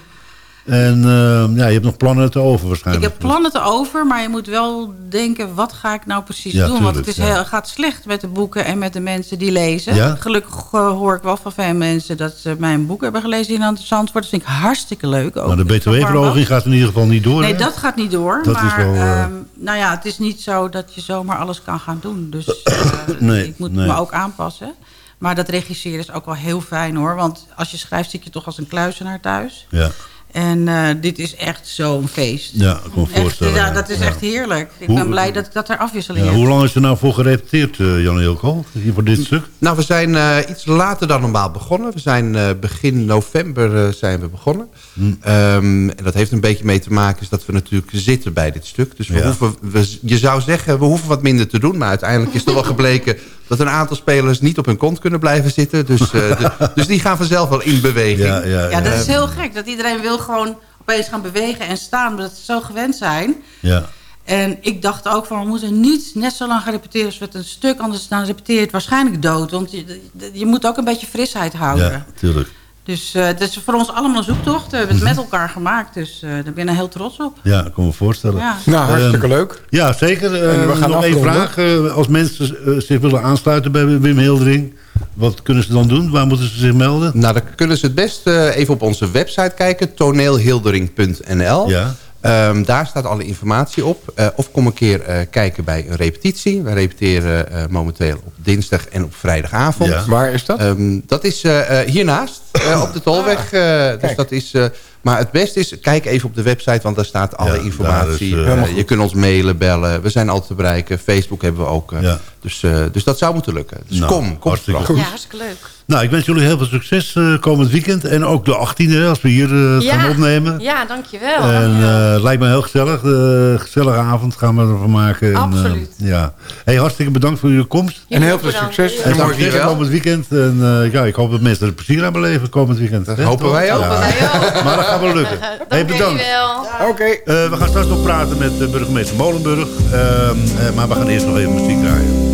En eh, ja, je hebt nog plannen te over Ik waarschijnlijk. heb plannen te over, maar je moet wel denken... wat ga ik nou precies Ja, doen? Want het is ja. heel, gaat slecht met de boeken en met de mensen die lezen. Ja? Gelukkig eh, hoor ik wel van veel mensen... dat ze mijn boek hebben gelezen in interessant wordt. Dat vind ik hartstikke leuk. Ook. maar de btw-verhoging gaat in ieder geval niet door. Nee, hè? dat gaat niet door. Dat is maar wel, eh, ehm, nou ja, het is niet zo dat je zomaar alles kan gaan doen. Dus eh, Nee, ik moet nee. me ook aanpassen. Maar dat regisseren is ook wel heel fijn hoor. Want als je schrijft zit je toch als een kluizenaar thuis. Ja. En eh, dit is echt zo'n feest. Ja, ik kan me Echt, voorstellen. ja, dat is Ja. echt heerlijk. Ik Hoe- ben blij dat ik dat er afwisseling Ja, heb. hoe lang is er nou voor gerepeteerd, eh, Jan Hilko? Hier voor dit stuk? Nou, we zijn eh, iets later dan normaal begonnen. We zijn eh, begin november eh, zijn we begonnen. Hm. Ehm, en dat heeft een beetje mee te maken is dat we natuurlijk zitten bij dit stuk. Dus we Ja. hoeven, we, je zou zeggen, we hoeven wat minder te doen. Maar uiteindelijk is er wel gebleken dat een aantal spelers niet op hun kont kunnen blijven zitten. Dus, eh, de- dus die gaan vanzelf wel in beweging. Ja, ja, Ja, dat is heel gek. Dat iedereen wil gewoon opeens gaan bewegen en staan. Omdat ze zo gewend zijn. Ja. En ik dacht ook van, we moeten niet net zo lang gaan repeteren als we het een stuk. Anders dan repeteer je het waarschijnlijk dood. Want je, je moet ook een beetje frisheid houden. Ja, tuurlijk. Dus eh, het is voor ons allemaal een zoektocht. We hebben het met elkaar gemaakt. Dus eh, daar ben ik heel trots op. Ja, ik kan me voorstellen. Ja. Nou, hartstikke Ehm, leuk. Ja, zeker. Eh, En we gaan nog één vraag. Eh, als mensen zich willen aansluiten bij Wim Hildering... wat kunnen ze dan doen? Waar moeten ze zich melden? Nou, dan kunnen ze het best eh, even op onze website kijken. toneelhildering.nl Ja. Ehm, daar staat alle informatie op. Eh, of kom een keer eh, kijken bij een repetitie. We repeteren eh, momenteel op dinsdag en op vrijdagavond. Ja. Waar is dat? Ehm, dat is hiernaast, eh, op de Tolweg. eh, dus dat is, eh, maar het beste is, kijk even op de website, want daar staat alle Ja, informatie. is, je kunt ons mailen, bellen. We zijn altijd te bereiken. Facebook hebben we ook. Ja. Dus, eh, dus dat zou moeten lukken. Dus Nou, kom, kom hartstikke vooral. Ja, hartstikke leuk. Nou, ik wens jullie heel veel succes eh, komend weekend. En ook de 18e, als we hier eh, Ja. gaan opnemen. Ja, dankjewel. En eh, lijkt me heel gezellig. Uh, gezellige avond gaan we ervan maken. En, eh, Absoluut. ja. Hey, hartstikke bedankt voor jullie komst. En heel veel succes. En succes weer. komend weekend. En eh, ja, ik hoop dat mensen er plezier aan beleven komend weekend. hè, hopen toch? wij ook. Ja. Hopen wij ook. Maar dat gaat wel lukken. Dank bedankt. Oké. Eh, we gaan straks nog praten met eh, burgemeester Molenburg. Ehm, eh, maar we gaan eerst nog even muziek draaien.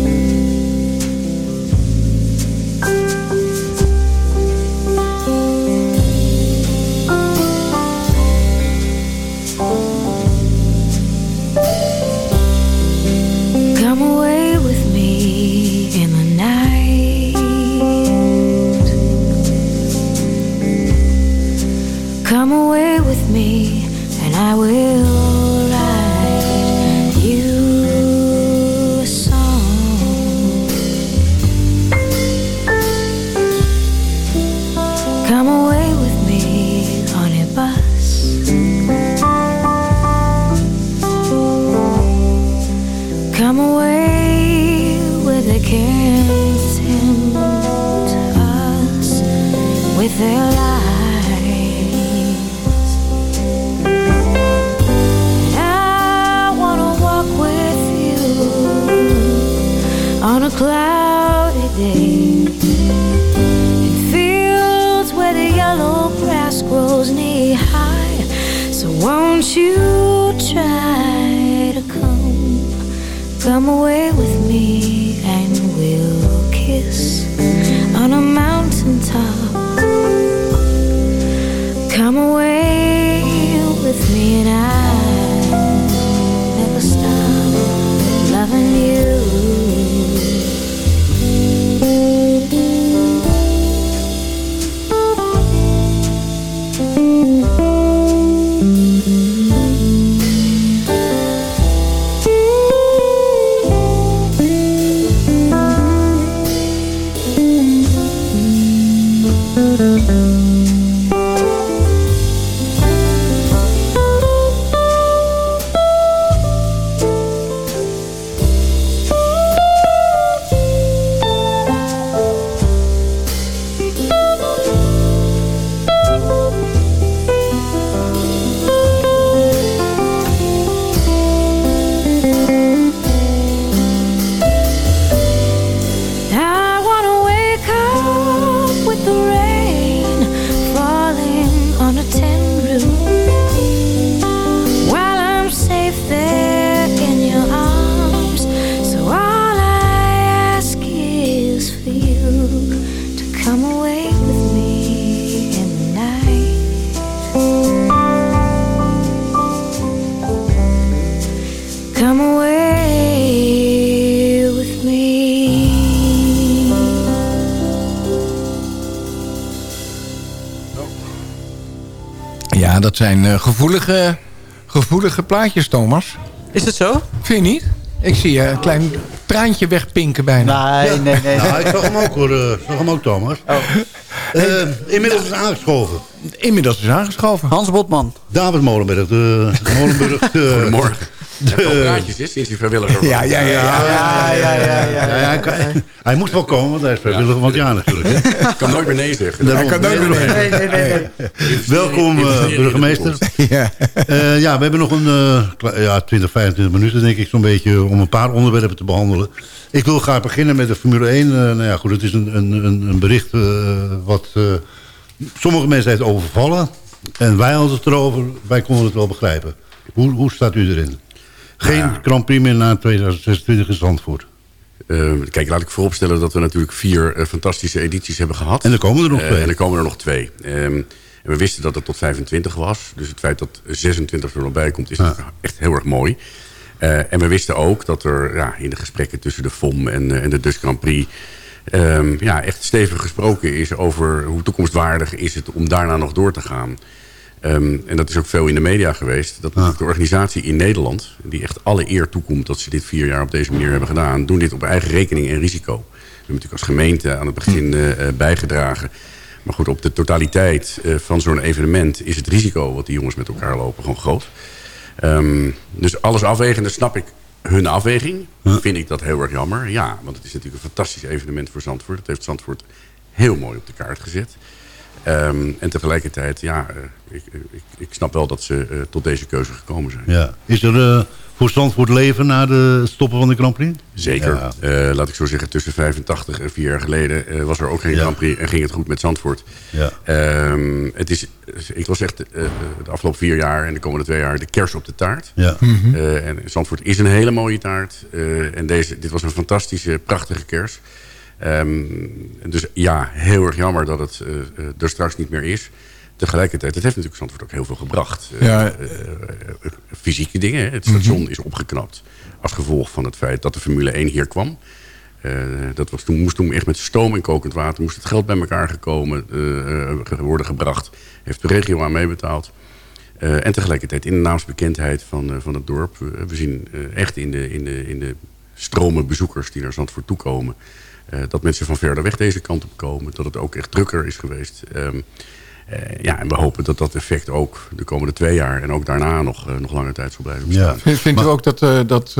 Gevoelige, gevoelige plaatjes, Thomas. Is het zo? Vind je niet? Ik zie je een klein traantje wegpinken bijna. Nee, nee, nee. Nou, ik zag hem ook hoor. eh, zag hem ook, Thomas. Eh, inmiddels is aangeschoven. Inmiddels is aangeschoven. Hans Botman. David Molenberg. De, Molenburg de, Goedemorgen. De, Hij praatjes is sinds hij vrijwilliger. Ja, ja, ja. ja, ja, ja, ja, Ja, hij, moest wel komen, want hij is vrijwilliger van het jaar natuurlijk. hè. Ik kan nooit meer nee zeggen. Daarom. kan nooit meer nee. Nee, nee, nee. nee. Welkom, eh, burgemeester. Ja. Eh, ja, we hebben nog een eh, ja, 20, 25 minuten, denk ik, zo'n beetje... om een paar onderwerpen te behandelen. Ik wil graag beginnen met de Formule 1. Eh, nou ja, goed, het is een, een, een, een bericht eh, wat eh, sommige mensen heeft overvallen. En wij hadden het erover, wij konden het wel begrijpen. Hoe, hoe staat u erin? Geen Nou ja. Grand Prix meer na 2026 in Zandvoort. Eh, kijk, laat ik vooropstellen dat we natuurlijk vier eh, fantastische edities hebben gehad. En er komen er nog Eh, twee. en er komen er nog twee. Ehm, en we wisten dat het tot 25 was. Dus het feit dat 26 er nog bij komt is echt heel erg mooi. Eh, en we wisten ook dat er ja, in de gesprekken tussen de FOM en, en de Dutch Grand Prix... ehm, ja, echt stevig gesproken is over hoe toekomstwaardig is het om daarna nog door te gaan. Ehm, en dat is ook veel in de media geweest. Dat de organisatie in Nederland, die echt alle eer toekomt dat ze dit vier jaar op deze manier hebben gedaan, doen dit op eigen rekening en risico. We hebben natuurlijk als gemeente aan het begin eh, eh, bijgedragen. Maar goed, op de totaliteit eh, van zo'n evenement is het risico wat die jongens met elkaar lopen gewoon groot. Ehm, dus alles afwegende snap ik hun afweging. Vind ik dat heel erg jammer. Ja, want het is natuurlijk een fantastisch evenement voor Zandvoort. Het heeft Zandvoort heel mooi op de kaart gezet. Ehm, en tegelijkertijd, ja, eh, ik, ik, ik snap wel dat ze eh, tot deze keuze gekomen zijn. Ja. Is er eh, voor Zandvoort leven na de stoppen van de Grand Prix? Zeker. Ja. Eh, laat ik zo zeggen, tussen 85 en vier jaar geleden eh, was er ook geen Ja. Grand Prix en ging het goed met Zandvoort. Ja. Ehm, het is, ik was echt eh, de afgelopen vier jaar en de komende twee jaar de kers op de taart. Ja. Eh, en Zandvoort is een hele mooie taart. Eh, en deze, dit was een fantastische, prachtige kers. Ehm, dus ja, heel erg jammer dat het eh, eh, er straks niet meer is. Tegelijkertijd, het heeft natuurlijk Zandvoort ook heel veel gebracht. Eh, Ja. fysieke dingen. Het station is opgeknapt als gevolg van het feit dat de Formule 1 hier kwam. Dat was toen, moest toen echt met stoom en kokend water... moest het geld bij elkaar gekomen worden gebracht. Heeft de regio aan meebetaald. En tegelijkertijd in de naamsbekendheid van, van het dorp. We, zien echt in de, in, de, in de stromen bezoekers die naar Zandvoort toekomen... eh, dat mensen van verder weg deze kant op komen. Dat het ook echt drukker is geweest. Ehm, eh, ja, en we hopen dat dat effect ook de komende twee jaar... en ook daarna nog, eh, nog lange tijd zal blijven bestaan. Vindt, vindt u ook dat, eh, dat eh,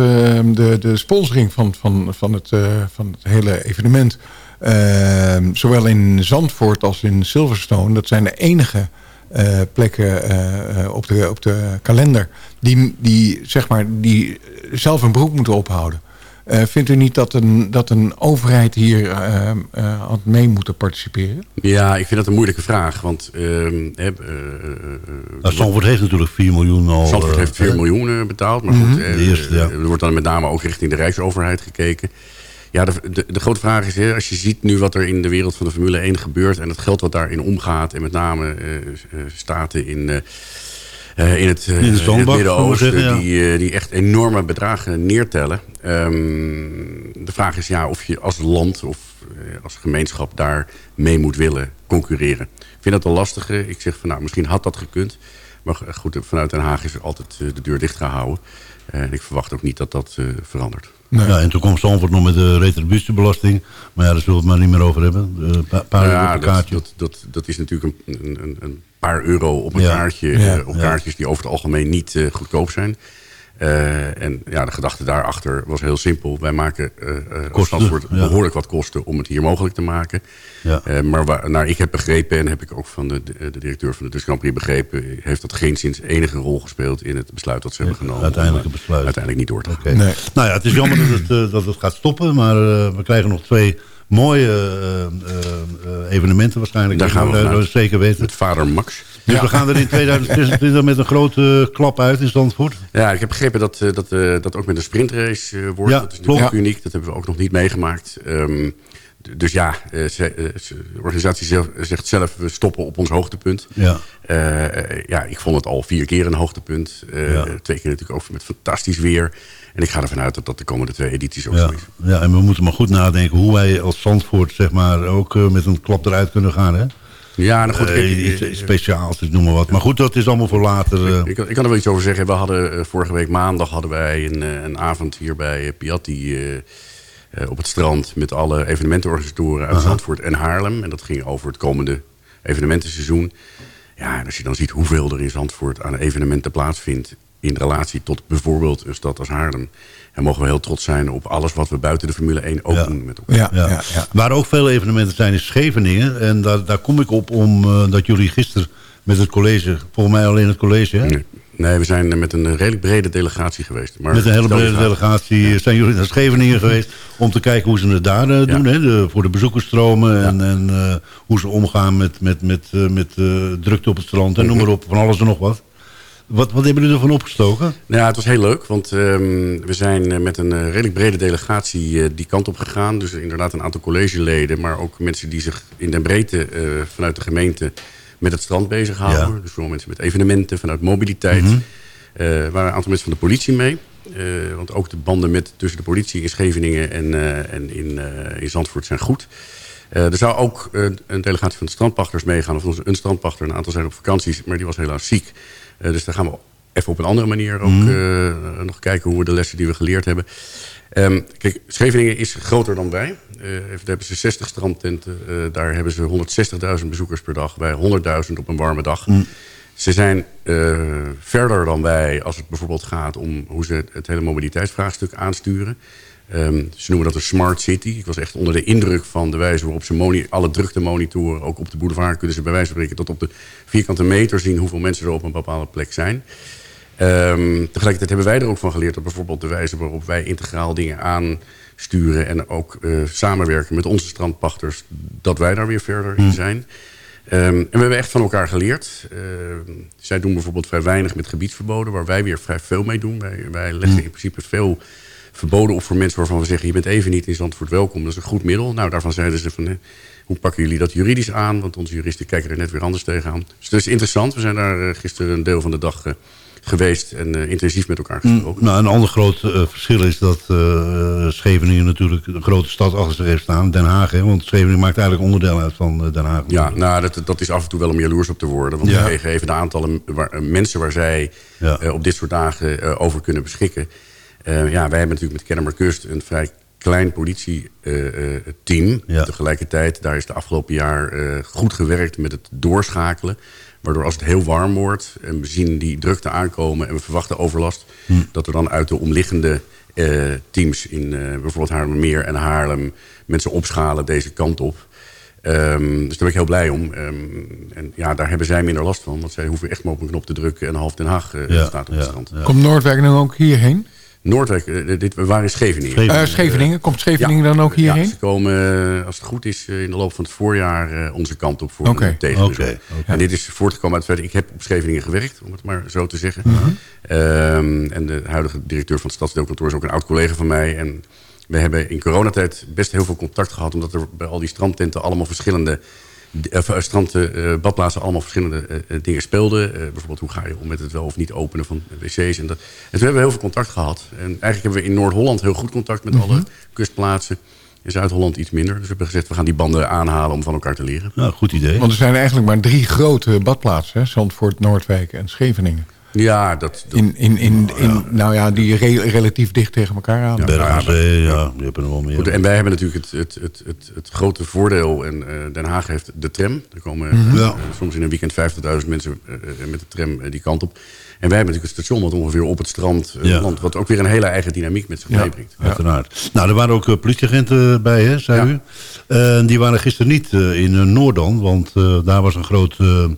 de, de sponsoring van, van, van, het, eh, van het hele evenement... eh, zowel in Zandvoort als in Silverstone... dat zijn de enige eh, plekken eh, eh, op, de, op de kalender... die, die, zeg maar, die zelf een beroep moeten ophouden. Eh, vindt u niet dat een, dat een overheid hier eh, eh, aan mee moet participeren? Ja, ik vind dat een moeilijke vraag. Want ehm, hè, eh, eh, Nou, Zandvoort heeft natuurlijk 4 miljoen al... Zandvoort heeft 4 hè? miljoen betaald. Maar goed, Mhm. ja. er wordt dan met name ook richting de Rijksoverheid gekeken. Ja, de, de, de grote vraag is, hè, als je ziet nu wat er in de wereld van de Formule 1 gebeurt... en het geld wat daarin omgaat... en met name eh, eh, staten in, in het, eh, In in het Midden-Oosten... ja. die, eh, die echt enorme bedragen neertellen. Ehm, de vraag is ja, of je als land of eh, als gemeenschap daar mee moet willen concurreren. Ik vind dat een lastige. Ik zeg van nou, misschien had dat gekund. Maar goed, vanuit Den Haag is er altijd eh, de deur dicht gehouden. En ik verwacht ook niet dat dat eh, verandert. Ja, en toen kwam Zandvoort nog met de retributiebelasting. Maar ja, daar zullen we het maar niet meer over hebben. Een paar Nou ja, dat, dat, dat is natuurlijk een, een, een paar euro op een Ja. kaartje. Ja. eh, op Ja. kaartjes die over het algemeen niet eh, goedkoop zijn. Eh, en ja, de gedachte daarachter was heel simpel. Wij maken eh eh, Kosten, Zandvoort ja. behoorlijk wat kosten om het hier mogelijk te maken. Ja. Eh, maar waar, naar ik heb begrepen, en heb ik ook van de, de, de directeur van de Dutch begrepen... heeft dat geen sinds enige rol gespeeld in het besluit dat ze hebben genomen. uiteindelijke om, eh, besluit. Uiteindelijk niet door te gaan. Oké. Nou ja, het is jammer dat het, dat het gaat stoppen. Maar eh, we krijgen nog twee mooie eh, eh, eh, evenementen waarschijnlijk. Daar gaan we Dat zeker weten. Met vader Max. Dus we gaan er in 2026 met een grote klap uit in Zandvoort. Ja, ik heb begrepen dat dat, dat ook met een sprintrace wordt. Ja, dat is natuurlijk ook uniek. Dat hebben we ook nog niet meegemaakt. Ehm, dus ja, eh, ze- eh, de organisatie zelf, zegt zelf... we stoppen op ons hoogtepunt. Ja. Eh, eh, ja, ik vond het al vier keer een hoogtepunt. Eh, Ja. Twee keer natuurlijk ook met fantastisch weer. En ik ga ervan uit dat dat de komende twee edities ook Ja. zo is. ja, en we moeten maar goed nadenken hoe wij als Zandvoort zeg maar, ook eh, met een klap eruit kunnen gaan. Hè? Ja, nou goed. Eh, iets eh, speciaals, dus noem maar wat. Maar goed, dat is allemaal voor later. eh. Ik, ik kan er wel iets over zeggen. We hadden eh, vorige week maandag hadden wij een, eh, een avond hier bij eh, Piatti. Eh, eh, op het strand met alle evenementenorganisatoren uit. Zandvoort en Haarlem. En dat ging over het komende evenementenseizoen. Ja, en als je dan ziet hoeveel er in Zandvoort aan evenementen plaatsvindt... in relatie tot bijvoorbeeld een stad als Haarlem... dan mogen we heel trots zijn op alles wat we buiten de Formule 1 ook doen met elkaar. Ja. Waar ook veel evenementen zijn is Scheveningen. En daar, daar kom ik op omdat jullie gisteren met het college... volgens mij alleen het college, hè? Nee, nee, we zijn met een redelijk brede delegatie geweest. Maar met een hele brede delegatie zijn jullie naar Scheveningen geweest... om te kijken hoe ze het daar eh, doen, hè? De, voor de bezoekersstromen... en, en eh, hoe ze omgaan met, met, met, eh, met eh, drukte op het strand... en noem maar op, van alles en nog wat. Wat, wat hebben jullie ervan opgestoken? Nou, ja, het was heel leuk, want ehm, we zijn eh, met een eh, redelijk brede delegatie eh, die kant op gegaan. Dus inderdaad een aantal collegeleden, maar ook mensen die zich in de breedte eh, vanuit de gemeente met het strand bezighouden. Ja. Dus vooral mensen met evenementen, vanuit mobiliteit. Er waren een aantal mensen van de politie mee. Eh, want ook de banden met, tussen de politie in Scheveningen en, eh, en in, in Zandvoort zijn goed. Er zou ook een delegatie van de strandpachters meegaan. Of een strandpachter, een aantal zijn op vakanties, maar die was helaas ziek. Dus daar gaan we even op een andere manier ook Mhm. nog kijken hoe we de lessen die we geleerd hebben. Ehm, kijk, Scheveningen is groter dan wij. Even, daar hebben ze 60 strandtenten. Eh, daar hebben ze 160.000 bezoekers per dag. Wij 100.000 op een warme dag. Ze zijn eh, verder dan wij als het bijvoorbeeld gaat om hoe ze het hele mobiliteitsvraagstuk aansturen. Ehm, ze noemen dat een smart city. Ik was echt onder de indruk van de wijze waarop ze alle drukte monitoren. Ook op de boulevard kunnen ze bij wijze van spreken tot op de vierkante meter zien hoeveel mensen er op een bepaalde plek zijn. Ehm, tegelijkertijd hebben wij er ook van geleerd dat bijvoorbeeld de wijze waarop wij integraal dingen aansturen en ook eh, samenwerken met onze strandpachters, dat wij daar weer verder in zijn. Ehm, en we hebben echt van elkaar geleerd. Ehm, zij doen bijvoorbeeld vrij weinig met gebiedsverboden, waar wij weer vrij veel mee doen. Wij, wij leggen in principe veel verboden op voor mensen waarvan we zeggen... je bent even niet in Zandvoort welkom, dat is een goed middel. Nou, daarvan zeiden ze van, hoe pakken jullie dat juridisch aan? Want onze juristen kijken er net weer anders tegenaan. Dus dat is interessant. We zijn daar eh, gisteren een deel van de dag eh, geweest... en eh, intensief met elkaar gesproken. Nou, een ander groot eh, verschil is dat eh, Scheveningen natuurlijk een grote stad achter zich heeft staan. Den Haag, hè? Want Scheveningen maakt eigenlijk onderdeel uit van Den Haag. Ja, nou, dat, dat is af en toe wel om jaloers op te worden. Want Ja. we kregen even de aantallen waar, mensen waar zij op dit soort dagen over kunnen beschikken. Ja, wij hebben natuurlijk met Kennemer Kust een vrij klein politieteam. Tegelijkertijd, daar is de afgelopen jaar goed gewerkt met het doorschakelen. Waardoor als het heel warm wordt en we zien die drukte aankomen... en we verwachten overlast... dat er dan uit de omliggende eh, teams in eh, bijvoorbeeld Haarlemmermeer en Haarlem... mensen opschalen deze kant op. Ehm, dus daar ben ik heel blij om. Ehm, en ja, daar hebben zij minder last van. Want zij hoeven echt maar op een knop te drukken... en half Den Haag eh, Ja, staat op het strand. Komt Noordwijk nu ook hierheen? Noordwijk, eh, dit, waren in Scheveningen. Scheveningen. Eh, Scheveningen. Komt Scheveningen dan ook hierheen? Ja, ze komen, eh, als het goed is, in de loop van het voorjaar eh, onze kant op voor een tegenbezoek. Oké, En dit is voortgekomen uit het feit, ik heb op Scheveningen gewerkt, om het maar zo te zeggen. Mhm. Ehm, en de huidige directeur van het stadsdeelkantoor is ook een oud collega van mij. En we hebben in coronatijd best heel veel contact gehad, omdat er bij al die strandtenten allemaal verschillende of, eh, stranden, eh, badplaatsen allemaal verschillende eh, eh, dingen speelden. Eh, bijvoorbeeld hoe ga je om met het wel of niet openen van wc's. En, dat. en toen hebben we heel veel contact gehad. En eigenlijk hebben we in Noord-Holland heel goed contact met alle kustplaatsen. In Zuid-Holland iets minder. Dus we hebben gezegd, we gaan die banden aanhalen om van elkaar te leren. Nou, goed idee. Want er zijn eigenlijk maar drie grote badplaatsen. Hè? Zandvoort, Noordwijk en Scheveningen. Ja, dat... In, in, in, in, Nou ja, die re- relatief dicht tegen elkaar aan. Bergenzee, ja, die hebben er wel meer. Goed, en wij hebben natuurlijk het, het, het, het, het grote voordeel. En eh, Den Haag heeft de tram. Er komen Mhm. eh, Ja. soms in een weekend 50.000 mensen eh, eh, met de tram eh, die kant op. En wij hebben natuurlijk het station wat ongeveer op het strand eh, Ja. landt. Wat ook weer een hele eigen dynamiek met zich Ja, meebrengt. uiteraard. Nou, er waren ook eh, politieagenten bij, hè, zei u. Eh, die waren gisteren niet eh, in uh, Noordan, want eh, daar was een groot, eh, eh,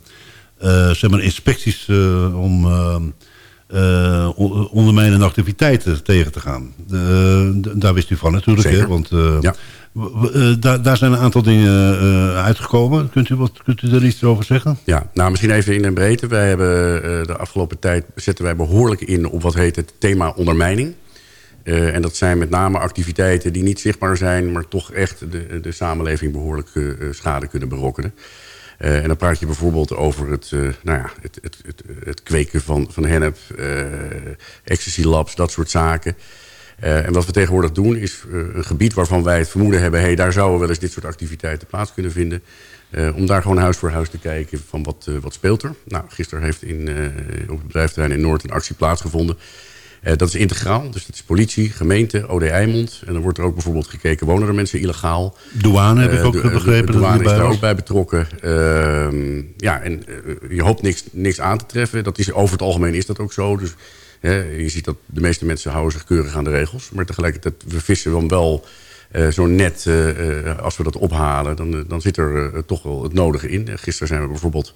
zeg maar, inspecties eh, om eh, eh, on- ondermijnende activiteiten tegen te gaan. Daar wist u van natuurlijk, hè, want eh, eh, daar, daar zijn een aantal dingen eh, uitgekomen. Kunt u, wat, kunt u er iets over zeggen? Ja, nou misschien even in de breedte. Wij hebben eh, de afgelopen tijd zetten wij behoorlijk in op wat heet het thema ondermijning. Eh, en dat zijn met name activiteiten die niet zichtbaar zijn, maar toch echt de, de samenleving behoorlijk eh, eh, schade kunnen berokkenen. Eh, en dan praat je bijvoorbeeld over het, eh, nou ja, het, het, het, kweken van, van hennep, eh, ecstasy labs, dat soort zaken. En wat we tegenwoordig doen is een gebied waarvan wij het vermoeden hebben... Hey, daar zouden wel eens dit soort activiteiten plaats kunnen vinden. om daar gewoon huis voor huis te kijken van wat, wat speelt er. Nou, gisteren heeft in, op het bedrijfterrein in Noord een actie plaatsgevonden. Eh, dat is integraal, dus dat is politie, gemeente, OD Eimond. En dan wordt er ook bijvoorbeeld gekeken, wonen er mensen illegaal? Douane heb ik Eh, ook de- begrepen dat douane is daar ook bij betrokken. Ehm, ja, en eh, je hoopt niks, niks aan te treffen. Dat is, over het algemeen is dat ook zo. Dus je ziet dat de meeste mensen houden zich keurig aan de regels. Maar tegelijkertijd, we vissen dan wel eh, zo net, als we dat ophalen... dan, dan zit er toch wel het nodige in. Gisteren zijn we bijvoorbeeld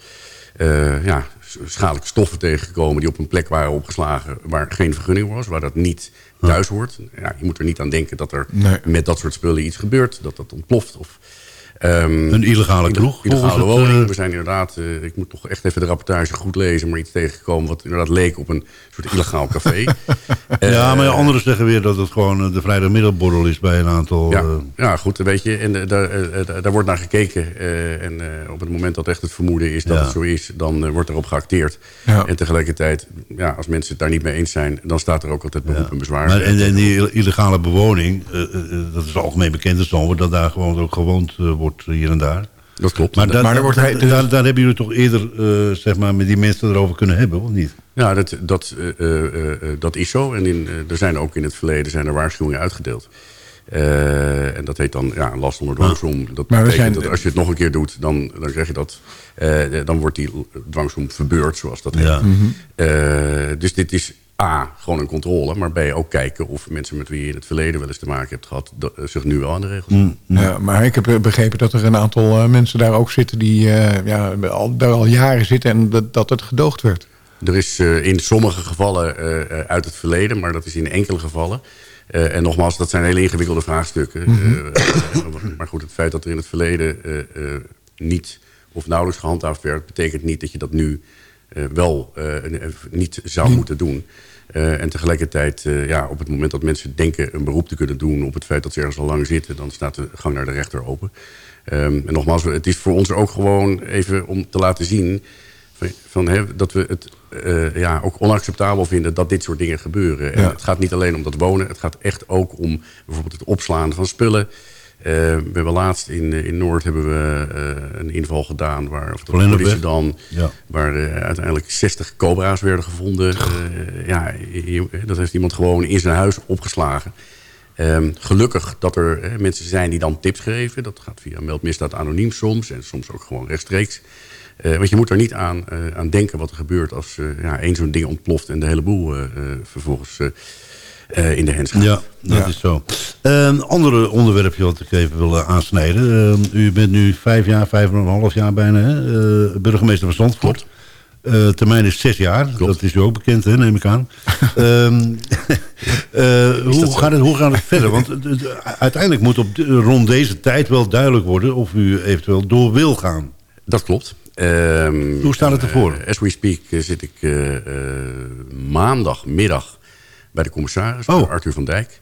ja, schadelijke stoffen tegengekomen... die op een plek waren opgeslagen waar geen vergunning was. Waar dat niet thuis hoort. Ja, je moet er niet aan denken dat er Nee. met dat soort spullen iets gebeurt. Dat dat ontploft of... ehm, Een illegale ille- kroeg, Illegale woning. eh, We zijn inderdaad, eh, ik moet toch echt even de rapportage goed lezen... maar iets tegengekomen wat inderdaad leek op een soort illegaal café. ja, maar Eh, anderen zeggen weer dat het gewoon eh, de vrijdagmiddagborrel is bij een aantal... ja, eh, ja, goed, weet je. En eh, daar, eh, eh, daar wordt naar gekeken. eh, en eh, op het moment dat echt het vermoeden is dat Ja. het zo is... dan eh, wordt erop geacteerd. Ja. En tegelijkertijd, ja, als mensen het daar niet mee eens zijn... dan staat er ook altijd beroep en bezwaar. Maar en, en die illegale bewoning, eh, eh, eh, dat is algemeen bekend dat daar gewoon ook gewoond eh, wordt hier en daar. Dat klopt. Maar, daar, Maar wordt hij- daar, daar hebben jullie toch eerder eh, zeg maar, met die mensen erover kunnen hebben, of niet? Ja, dat, dat, eh, eh, dat is zo. En in, er zijn ook in het verleden zijn er waarschuwingen uitgedeeld. En dat heet dan ja, last onder dwangsom. Dat Maar betekent zijn- dat als je het nog een keer doet, dan, dan krijg je dat. dan wordt die dwangsom verbeurd, zoals dat heet. Ja. Dus dit is A, gewoon een controle. Maar B, ook kijken of mensen met wie je in het verleden wel eens te maken hebt gehad... dat, eh, zich nu wel aan de regels Mm. Ja, maar ik heb eh, begrepen dat er een aantal eh, mensen daar ook zitten... die ja, al, daar al jaren zitten en dat, dat het gedoogd werd. Er is in sommige gevallen uit het verleden, maar dat is in enkele gevallen. En nogmaals, dat zijn hele ingewikkelde vraagstukken. Mhm. Maar goed, het feit dat er in het verleden niet of nauwelijks gehandhaafd werd... betekent niet dat je dat nu wel eh, eh, niet zou moeten doen. Eh, en tegelijkertijd, eh, ja, op het moment dat mensen denken een beroep te kunnen doen... op het feit dat ze ergens al lang zitten... dan staat de gang naar de rechter open. Ehm, en nogmaals, het is voor ons ook gewoon even om te laten zien... Van, van, hè, dat we het eh, ja, ook onacceptabel vinden dat dit soort dingen gebeuren. En het gaat niet alleen om dat wonen. Het gaat echt ook om bijvoorbeeld het opslaan van spullen. Eh, we hebben laatst in, eh, in Noord hebben we eh, een inval gedaan... waar, of de politie dan, Ja. waar uiteindelijk 60 cobra's werden gevonden. Ja, dat heeft iemand gewoon in zijn huis opgeslagen. Ehm, gelukkig dat er mensen zijn die dan tips geven. Dat gaat via meldmisdaad anoniem soms. En soms ook gewoon rechtstreeks. Eh, want je moet er niet aan, eh, aan denken wat er gebeurt... als eh, ja, één zo'n ding ontploft en de hele boel vervolgens in de hens gaat. Ja, dat Ja. is zo. Een ander onderwerpje wat ik even wil eh, aansnijden. Eh, u bent nu vijf jaar, vijf en een half jaar bijna, hè? eh, burgemeester van Zandvoort. Eh termijn is zes jaar. Dat is u ook bekend, hè, neem ik aan. Ehm, eh, hoe, gaat het, hoe gaat het verder? Want uiteindelijk moet op de- rond deze tijd wel duidelijk worden... of u eventueel door wil gaan. Dat klopt. Ehm, Hoe staat het ervoor? eh, as we speak eh, zit ik eh, eh, maandagmiddag bij de commissaris, Oh. Arthur van Dijk.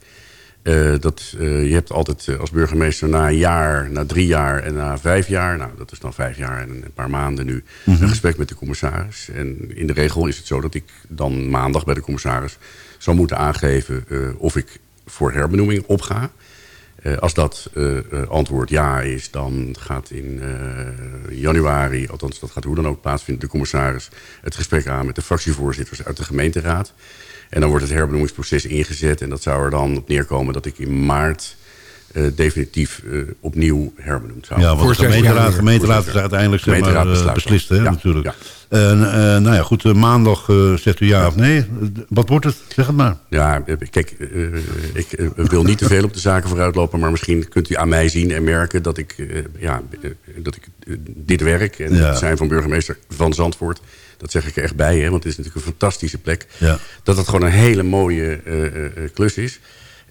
Eh, dat, eh, je hebt altijd eh, als burgemeester na een jaar, na drie jaar en na vijf jaar... nou, dat is dan vijf jaar en een paar maanden nu... Mhm. een gesprek met de commissaris. En in de regel is het zo dat ik dan maandag bij de commissaris... zou moeten aangeven of ik voor herbenoeming opga... Als dat antwoord ja is, dan gaat in januari, althans dat gaat hoe dan ook plaatsvinden, de commissaris het gesprek aan met de fractievoorzitters uit de gemeenteraad. En dan wordt het herbenoemingsproces ingezet. En dat zou er dan op neerkomen dat ik in maart eh, definitief eh, opnieuw herbenoemd zou Ja, want Voor de gemeenteraad, jaar. gemeenteraad is uiteindelijk zeg maar, eh, beslist, hè, Ja, natuurlijk. ja. En, eh, nou ja, goed, maandag zegt u ja, of nee. Wat wordt het? Zeg het maar. Ja, kijk, ik wil niet te veel op de zaken vooruitlopen... maar misschien kunt u aan mij zien en merken dat ik, eh, ja, dat ik dit werk... en Ja. het zijn van burgemeester van Zandvoort... dat zeg ik er echt bij, hè, want het is natuurlijk een fantastische plek... Ja. dat het gewoon een hele mooie eh, eh, eh, klus is.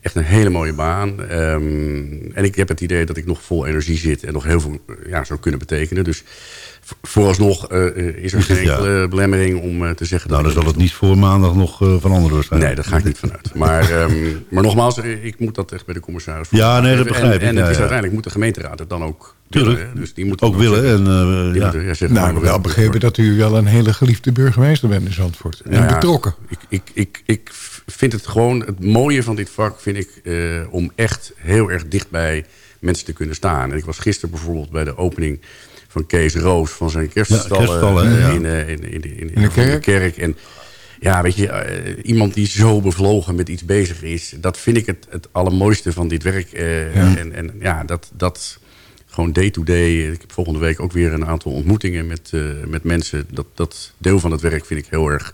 Echt een hele mooie baan. Ehm, en ik heb het idee dat ik nog vol energie zit... en nog heel veel ja, zou kunnen betekenen. Dus vo- vooralsnog eh, eh, is er geen ja. belemmering om eh, te zeggen... Nou, dan dat zal het niet voor maandag nog eh, veranderen waarschijnlijk. Nee, daar ga ik niet vanuit. Maar, ehm, maar nogmaals, ik moet dat echt bij de commissaris voor Ja, nee, dat begrijp en, ik. En Ja, het is ja. uiteindelijk moet de gemeenteraad het dan ook Tuurlijk. Dus die moet Ook willen. En, eh, ja. moeten, ja, zeg Nou, maar, ik heb wel begrepen dat u wel een hele geliefde burgemeester bent in Zandvoort. En Nou ja, betrokken. Ik, ik, ik, ik vind het gewoon, het mooie van dit vak vind ik eh, om echt heel erg dicht bij mensen te kunnen staan. En ik was gisteren bijvoorbeeld bij de opening van Kees Roos van zijn kerststallen ja. in, in, in, de kerk? En Ja, weet je, eh, iemand die zo bevlogen met iets bezig is... dat vind ik het, het allermooiste van dit werk. eh, Ja. En, en ja, dat, dat gewoon day-to-day... ik heb volgende week ook weer een aantal ontmoetingen met, met mensen. Dat, dat deel van het werk vind ik heel erg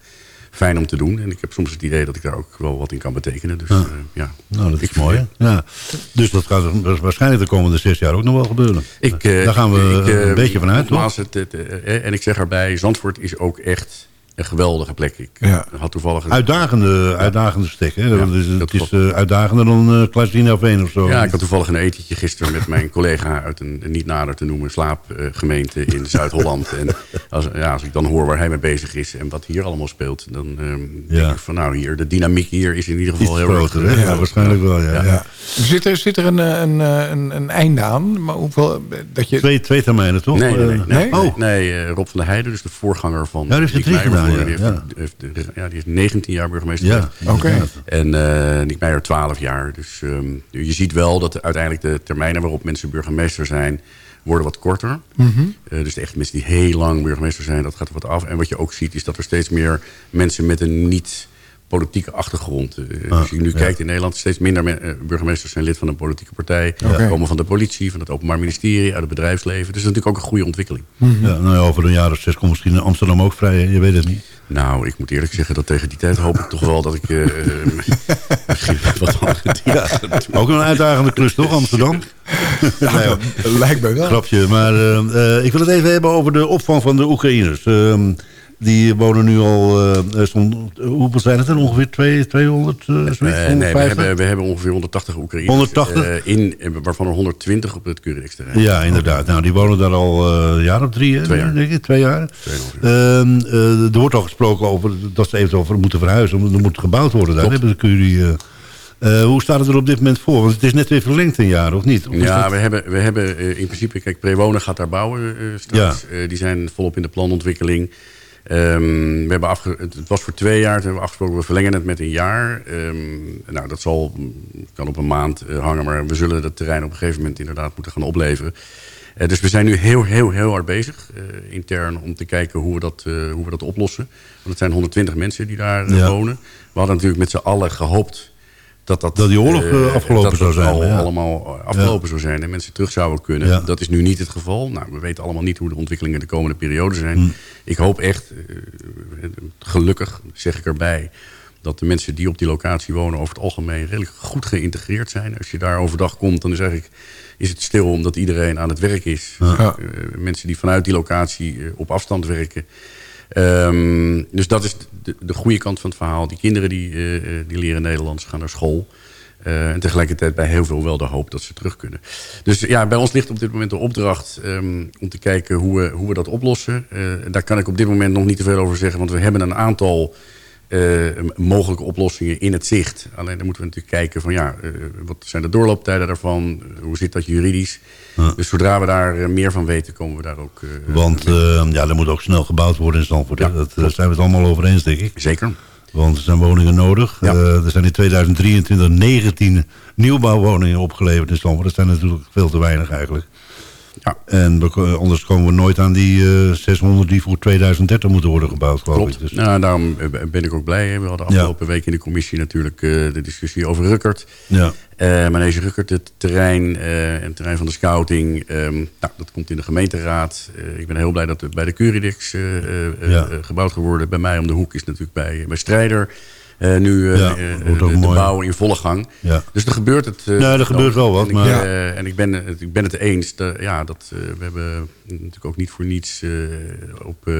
fijn om te doen. En ik heb soms het idee dat ik daar ook wel wat in kan betekenen. Dus ja, ja. Nou, dat is Ik- mooi. Ja. Dus dat gaat waarschijnlijk de komende zes jaar ook nog wel gebeuren. Ik, eh, Daar gaan we ik, eh, een beetje vanuit, toch? nogmaals, het, het, eh, eh, en ik zeg erbij, Zandvoort is ook echt een geweldige plek. Ik Ja. had toevallig... een- Uitdagende, uitdagende stek. Hè? Ja, Dus het dat is eh, uitdagender dan uh, Klasina Veen of zo. Ja, ik had toevallig een etentje gisteren met mijn collega uit een, een niet nader te noemen slaapgemeente in Zuid-Holland. En als, ja, als ik dan hoor waar hij mee bezig is en wat hier allemaal speelt, dan ehm, denk ik van nou hier, de dynamiek hier is in ieder geval Iets heel groter, erg. hè? Ja, waarschijnlijk wel, ja. ja. Zit er, zit er een, eh, een, eh, een, een einde aan? Maar hoeveel, eh, dat je... Twee, twee termijnen, toch? Nee, nee, nee. Eh, nee, Oh, nee, eh, Rob van der Heijden, dus de voorganger van... Ja, die heeft er Nick drie gedaan, ja, Die heeft, heeft- ja, die heeft 19 jaar burgemeester Ja, oké. En eh Nick Meijer 12 jaar. Dus ehm, je ziet wel dat uiteindelijk de termijnen waarop mensen burgemeester zijn... worden wat korter. Mhm. Eh, dus de echt mensen die heel lang burgemeester zijn, dat gaat er wat af. En wat je ook ziet, is dat er steeds meer mensen met een niet politieke achtergrond. eh, Ah, als je nu ja. kijkt in Nederland, steeds minder me- eh, burgemeesters zijn lid van een politieke partij. Komen van de politie, van het openbaar ministerie, uit het bedrijfsleven. Dus dat is natuurlijk ook een goede ontwikkeling. ja, nou ja, over een jaar of zes komt misschien in Amsterdam ook vrij. hè? Je weet het niet. Nou, ik moet eerlijk zeggen dat tegen die tijd hoop ik toch wel dat ik eh, eh, misschien wat andere doen. Ook een uitdagende klus, toch, Amsterdam? Nee, hoor. Lijkt mij wel. Grapje, maar eh, eh, ik wil het even hebben over de opvang van de Oekraïners. Ehm, die wonen nu al, zo'n- hoeveel zijn het er? Ongeveer twee- 200? eh, zoiets? Eh, nee, we 150? hebben, we hebben ongeveer 180 Oekraïners. 180? eh, in, waarvan er 120 op het Curex-terrein. Ja, inderdaad. Nou, die wonen daar al een jaar of drie, Twee jaar. denk ik. Twee jaar. Ehm, eh, er wordt al gesproken over dat ze eventueel moeten verhuizen. want Er moet gebouwd worden daar. Hebben de Curie, hoe staat het er op dit moment voor? Want het is net weer verlengd een jaar, of niet? Of Ja, dat- we hebben, we hebben in principe... Kijk, Prewonen gaat daar bouwen straks. Eh, die zijn volop in de planontwikkeling. Ehm, we hebben afge het was voor twee jaar. Toen hebben we afgesproken, we verlengen het met een jaar. Ehm, nou, dat zal, kan op een maand eh, hangen. Maar we zullen het terrein op een gegeven moment inderdaad moeten gaan opleveren. Eh, dus we zijn nu heel, heel, heel hard bezig. eh, intern om te kijken hoe we, dat, hoe we dat oplossen. Want het zijn 120 mensen die daar Ja. wonen. We hadden natuurlijk met z'n allen gehoopt... Dat, dat, Dat die oorlog, eh, eh, afgelopen dat zou zijn, al- ja. allemaal afgelopen zou zijn en mensen terug zouden kunnen. Ja. Dat is nu niet het geval. Nou, we weten allemaal niet hoe de ontwikkelingen de komende periode zijn. Hm. Ik hoop echt, eh, gelukkig zeg ik erbij, dat de mensen die op die locatie wonen over het algemeen redelijk goed geïntegreerd zijn. Als je daar overdag komt, dan is eigenlijk is het stil omdat iedereen aan het werk is. Mensen die vanuit die locatie op afstand werken. Ehm, dus dat is de, de goede kant van het verhaal. Die kinderen die, eh, eh, die leren Nederlands, gaan naar school. Eh, en tegelijkertijd bij heel veel wel de hoop dat ze terug kunnen. Dus ja, bij ons ligt op dit moment de opdracht ehm, om te kijken hoe we, hoe we dat oplossen. Daar kan ik op dit moment nog niet te veel over zeggen, want we hebben een aantal mogelijke oplossingen in het zicht. Alleen dan moeten we natuurlijk kijken van ja, eh, wat zijn de doorlooptijden daarvan? Eh, hoe zit dat juridisch? Dus zodra we daar eh, meer van weten, komen we daar ook... eh, Want eh, ja, er moet ook snel gebouwd worden in Zandvoort. dat eh, zijn we het allemaal over eens, denk ik. Zeker. Want er zijn woningen nodig. Eh, er zijn in 2023 19 nieuwbouwwoningen opgeleverd in Zandvoort. Dat zijn natuurlijk veel te weinig eigenlijk. Ja. En we ko- anders komen we nooit aan die eh, 600 die voor 2030 moeten worden gebouwd, geloof Klopt. ik. Dus, Nou, daarom eh, ben ik ook blij. We hadden Ja. afgelopen week in de commissie natuurlijk eh, de discussie over Rukkert. ja. Uh, Manege Rukkert, het terrein eh, en het terrein van de scouting. ehm, nou, dat komt in de gemeenteraad. Eh, ik ben heel blij dat het bij de Curidex eh, eh, eh, Ja. gebouwd geworden. Bij mij om de hoek is natuurlijk bij, bij Strijder. Eh, nu eh, Ja, eh, de, de bouw in volle gang. Ja. Dus er gebeurt het. Ja, er gebeurt wel wat, En ik, maar- eh, en ik ben, het- ik ben het eens. ja, dat, we hebben natuurlijk ook niet voor niets op,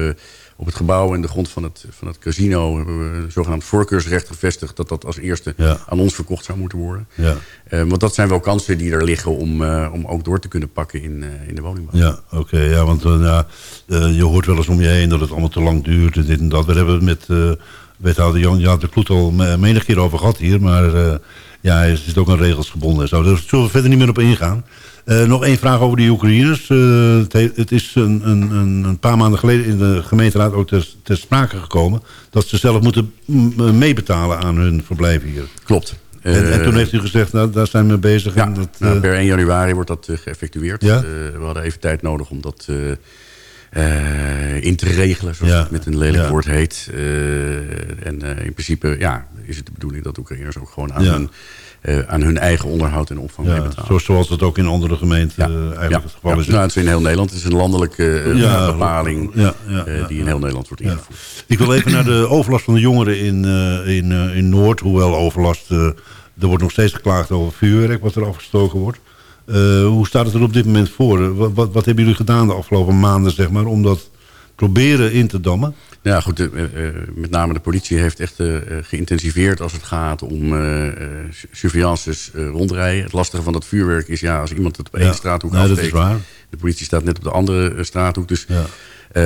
op het gebouw en de grond van het, van het casino... hebben we een zogenaamd voorkeursrecht gevestigd... dat dat als eerste Ja. aan ons verkocht zou moeten worden. Ja. Eh, want dat zijn wel kansen die er liggen om, eh, om ook door te kunnen pakken in, eh, in de woningbouw. Ja, oké. ja, want eh, ja, eh, je hoort wel eens om je heen dat het allemaal te lang duurt. En dit en dat. We hebben het met eh wethouder Jan, Jan de Kloet al me- menig keer over gehad hier. Maar eh, ja, hij zit ook aan regels gebonden en zo. Daar zullen we verder niet meer op ingaan. Eh, nog één vraag over die Oekraïners. Eh, het, he- het is een, een, een, paar maanden geleden in de gemeenteraad ook ter, ter sprake gekomen... dat ze zelf moeten mm, meebetalen aan hun verblijf hier. Klopt. En, en Eh, toen heeft u gezegd, nou, daar zijn we mee bezig. Ja, en dat, nou, eh, per 1 januari wordt dat eh, geëffectueerd. Ja? Eh, we hadden even tijd nodig om dat, eh, eh, in te regelen, zoals Ja. het met een lelijk Ja. woord heet. Eh, en eh, in principe ja, is het de bedoeling dat Oekraïners ook gewoon aan, Ja. hun, eh, aan hun eigen onderhoud en opvang mee Ja, betalen. zoals, het ook in andere gemeenten eh, eigenlijk Ja, het geval ja. is. Nou, het is in heel Nederland. Het is een landelijke eh, Ja, bepaling ja, ja, ja, die in heel Nederland wordt Ja. ingevoerd. Ik wil even naar de overlast van de jongeren in, in, in Noord. Hoewel overlast, er wordt nog steeds geklaagd over vuurwerk wat er afgestoken wordt. Hoe staat het er op dit moment voor? Wat, wat, wat hebben jullie gedaan de afgelopen maanden zeg maar, om dat proberen in te dammen? Ja, goed. de, eh, eh, met name de politie heeft echt eh, eh, geïntensiveerd als het gaat om eh eh, su- surveillances eh, rondrijden. Het lastige van dat vuurwerk is, ja, als iemand het op één Ja, straathoek nee, dat afsteekt... is waar. De politie staat net op de andere eh, straathoek. Dus Ja. Eh,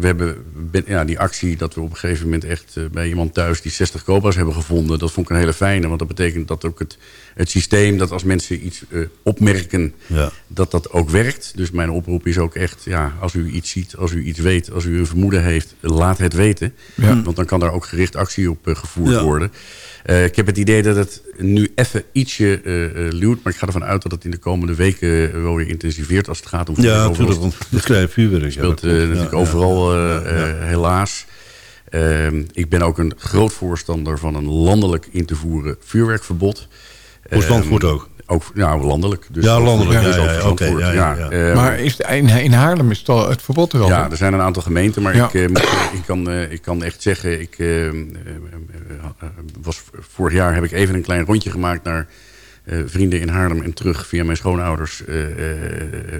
we hebben ben- ja, die actie dat we op een gegeven moment echt eh, bij iemand thuis... die 60 cobra's hebben gevonden, dat vond ik een hele fijne. Want dat betekent dat ook het, het systeem, dat als mensen iets eh, opmerken... Ja. dat dat ook werkt. Dus mijn oproep is ook echt, ja, als u iets ziet, als u iets weet... als u een vermoeden heeft, laat het weten. Ja. Want dan kan daar ook gericht actie op gevoerd Ja. worden. Eh, ik heb het idee dat het nu even ietsje eh, luwt. Maar ik ga ervan uit dat het in de komende weken wel weer intensiveert... als het gaat om Ja, natuurlijk, want we krijgen vuurwerk. speelt natuurlijk Ja, ja. overal, Ja, helaas. Ik ben ook een groot voorstander van een landelijk in te voeren vuurwerkverbod. Voor Ehm, Zandvoort ook? Ook, ja, landelijk. Dus Ja, landelijk, dus ja, ook ja. Ehm, maar is de, in, in Haarlem is het, al, het verbod er al? ja, er zijn een aantal gemeenten, maar Ja. ik, eh, moet- ik, kan, eh, ik kan echt zeggen, ik eh, eh, eh, was vorig jaar heb ik even een klein rondje gemaakt naar eh, vrienden in Haarlem en terug via mijn schoonouders eh,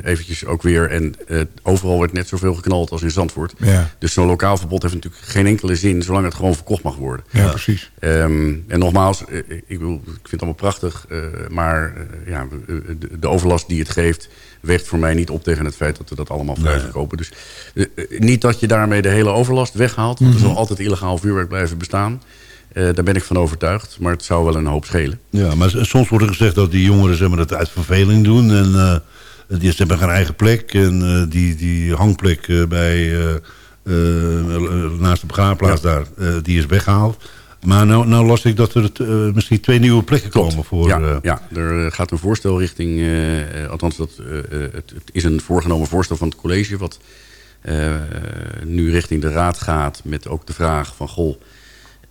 eventjes ook weer. En overal werd net zoveel geknald als in Zandvoort. Ja. Dus zo'n lokaal verbod heeft natuurlijk geen enkele zin zolang het gewoon verkocht mag worden. Ja, precies. Ehm, en nogmaals, ik, bedoel, ik vind het allemaal prachtig. maar ja, de, de overlast die het geeft... weegt voor mij niet op tegen het feit dat we dat allemaal vrij Nee. verkopen. Dus niet dat je daarmee de hele overlast weghaalt. Want er Mhm. zal altijd illegaal vuurwerk blijven bestaan. Eh, daar ben ik van overtuigd. Maar het zou wel een hoop schelen. Ja, maar soms wordt er gezegd dat die jongeren zeg maar, het uit verveling doen. En eh, die hebben geen eigen plek. En eh, die, die hangplek bij, naast de begraafplaats daar, die is weggehaald. Maar nou, nou las ik dat er misschien twee nieuwe plekken komen voor... ja, ja, er gaat een voorstel richting... althans, dat, het, het is een voorgenomen voorstel van het college... wat nu richting de raad gaat met ook de vraag van... goh,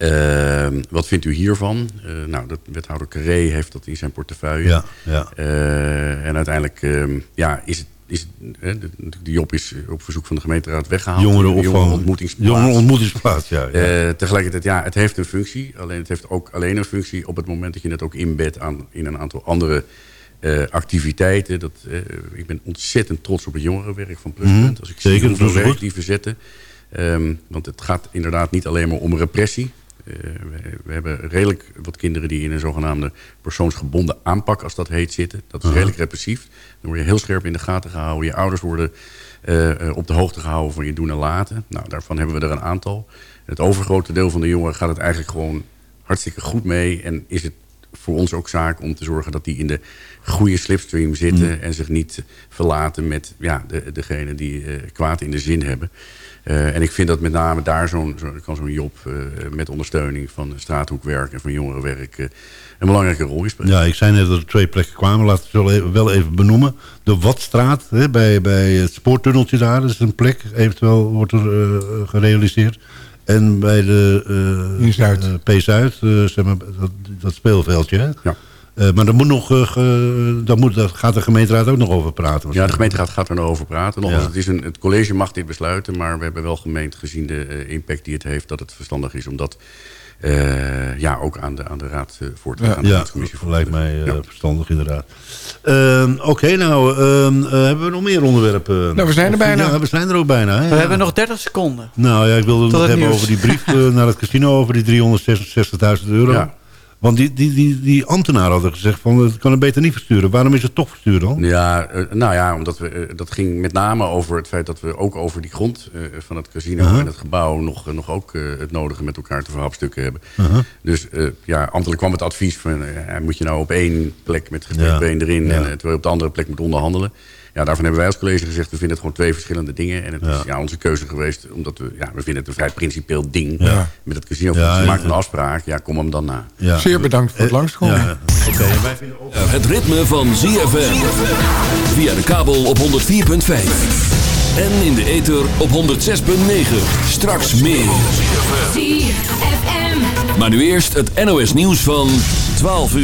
eh, wat vindt u hiervan? Eh, nou, de wethouder Carré heeft dat in zijn portefeuille. Ja, ja. Eh, en uiteindelijk eh, ja, is het... Is het de, de Job is op verzoek van de gemeenteraad weggehaald. Jongerenopvang. De jongerenontmoetingsplaats. Jongerenontmoetingsplaats, ja, ja. Eh, tegelijkertijd, ja, het heeft een functie. Alleen het heeft ook alleen een functie op het moment dat je het ook inbedt aan, in een aantal andere activiteiten. Dat, ik ben ontzettend trots op het jongerenwerk van Pluspunt. Mhm, Als ik zeker, zie hoeveel werk die verzetten. Ehm, want het gaat inderdaad niet alleen maar om repressie. Eh, we, we hebben redelijk wat kinderen die in een zogenaamde persoonsgebonden aanpak, als dat heet, zitten. Dat is redelijk repressief. Dan word je heel scherp in de gaten gehouden. Je ouders worden eh, eh, op de hoogte gehouden van je doen en laten. Nou, daarvan hebben we er een aantal. Het overgrote deel van de jongeren gaat het eigenlijk gewoon hartstikke goed mee. En is het voor ons ook zaak om te zorgen dat die in de goede slipstream zitten... Mm. en zich niet verlaten met ja, de, degene die eh, kwaad in de zin hebben. Eh, en ik vind dat met name daar zo'n zo, kan zo'n Job eh, met ondersteuning van straathoekwerk en van jongerenwerk een belangrijke rol spelen. Ja, ik zei net dat er twee plekken kwamen. Laten we het wel even, benoemen. De Watstraat, hè, bij, bij het spoortunneltje daar. Dat is een plek. Eventueel wordt er gerealiseerd. En bij de eh, In Zuid. eh, P-Zuid, eh, zeg maar, dat, dat speelveldje. Hè? Ja. Eh, maar daar, moet nog, eh, daar, moet, daar gaat de gemeenteraad ook nog over praten. Ja, de gemeenteraad gaat er nog over praten. Ja. het, is een, het college mag dit besluiten, maar we hebben wel gemeend gezien de impact die het heeft, dat het verstandig is om dat eh, ja, ook aan de, aan de raad eh, voor te Ja, gaan. aan de ja raadscommissie voor lijkt mij Ja. verstandig inderdaad. Ehm, Oké, nou, ehm, eh, hebben we nog meer onderwerpen? Nou, we zijn er Of- bijna. Ja, we zijn er ook bijna. Hè? We Ja. hebben nog 30 seconden. Nou ja, ik wilde het nog hebben nieuws. over die brief naar het casino... over die 366.000 euro. Ja. Want die, die, die, die ambtenaar hadden gezegd van... het kan het beter niet versturen. Waarom is het toch verstuurd dan? Ja, eh, nou ja, omdat we, eh, dat ging met name over het feit dat we ook over die grond eh, van het casino en het gebouw nog, nog ook het nodige met elkaar te verhapstukken hebben. Uh-huh. Dus eh, ja, ambtelijk kwam het advies van, moet je nou op één plek met getrekt Ja. been erin Ja. en terwijl je op de andere plek moet onderhandelen. Ja, daarvan hebben wij als college gezegd, we vinden het gewoon twee verschillende dingen. En het Ja. is ja, onze keuze geweest, omdat we, ja, we vinden het een vrij principieel ding Ja. met het casino. Ja, je en- maakt een afspraak, ja, kom hem dan na. Ja. Zeer bedankt voor het langskomen. Ja, wij vinden ook... Het ritme van ZFM. Via de kabel op 104.5. En in de ether op 106.9. Straks meer. ZFM. Maar nu eerst het NOS nieuws van 12 uur.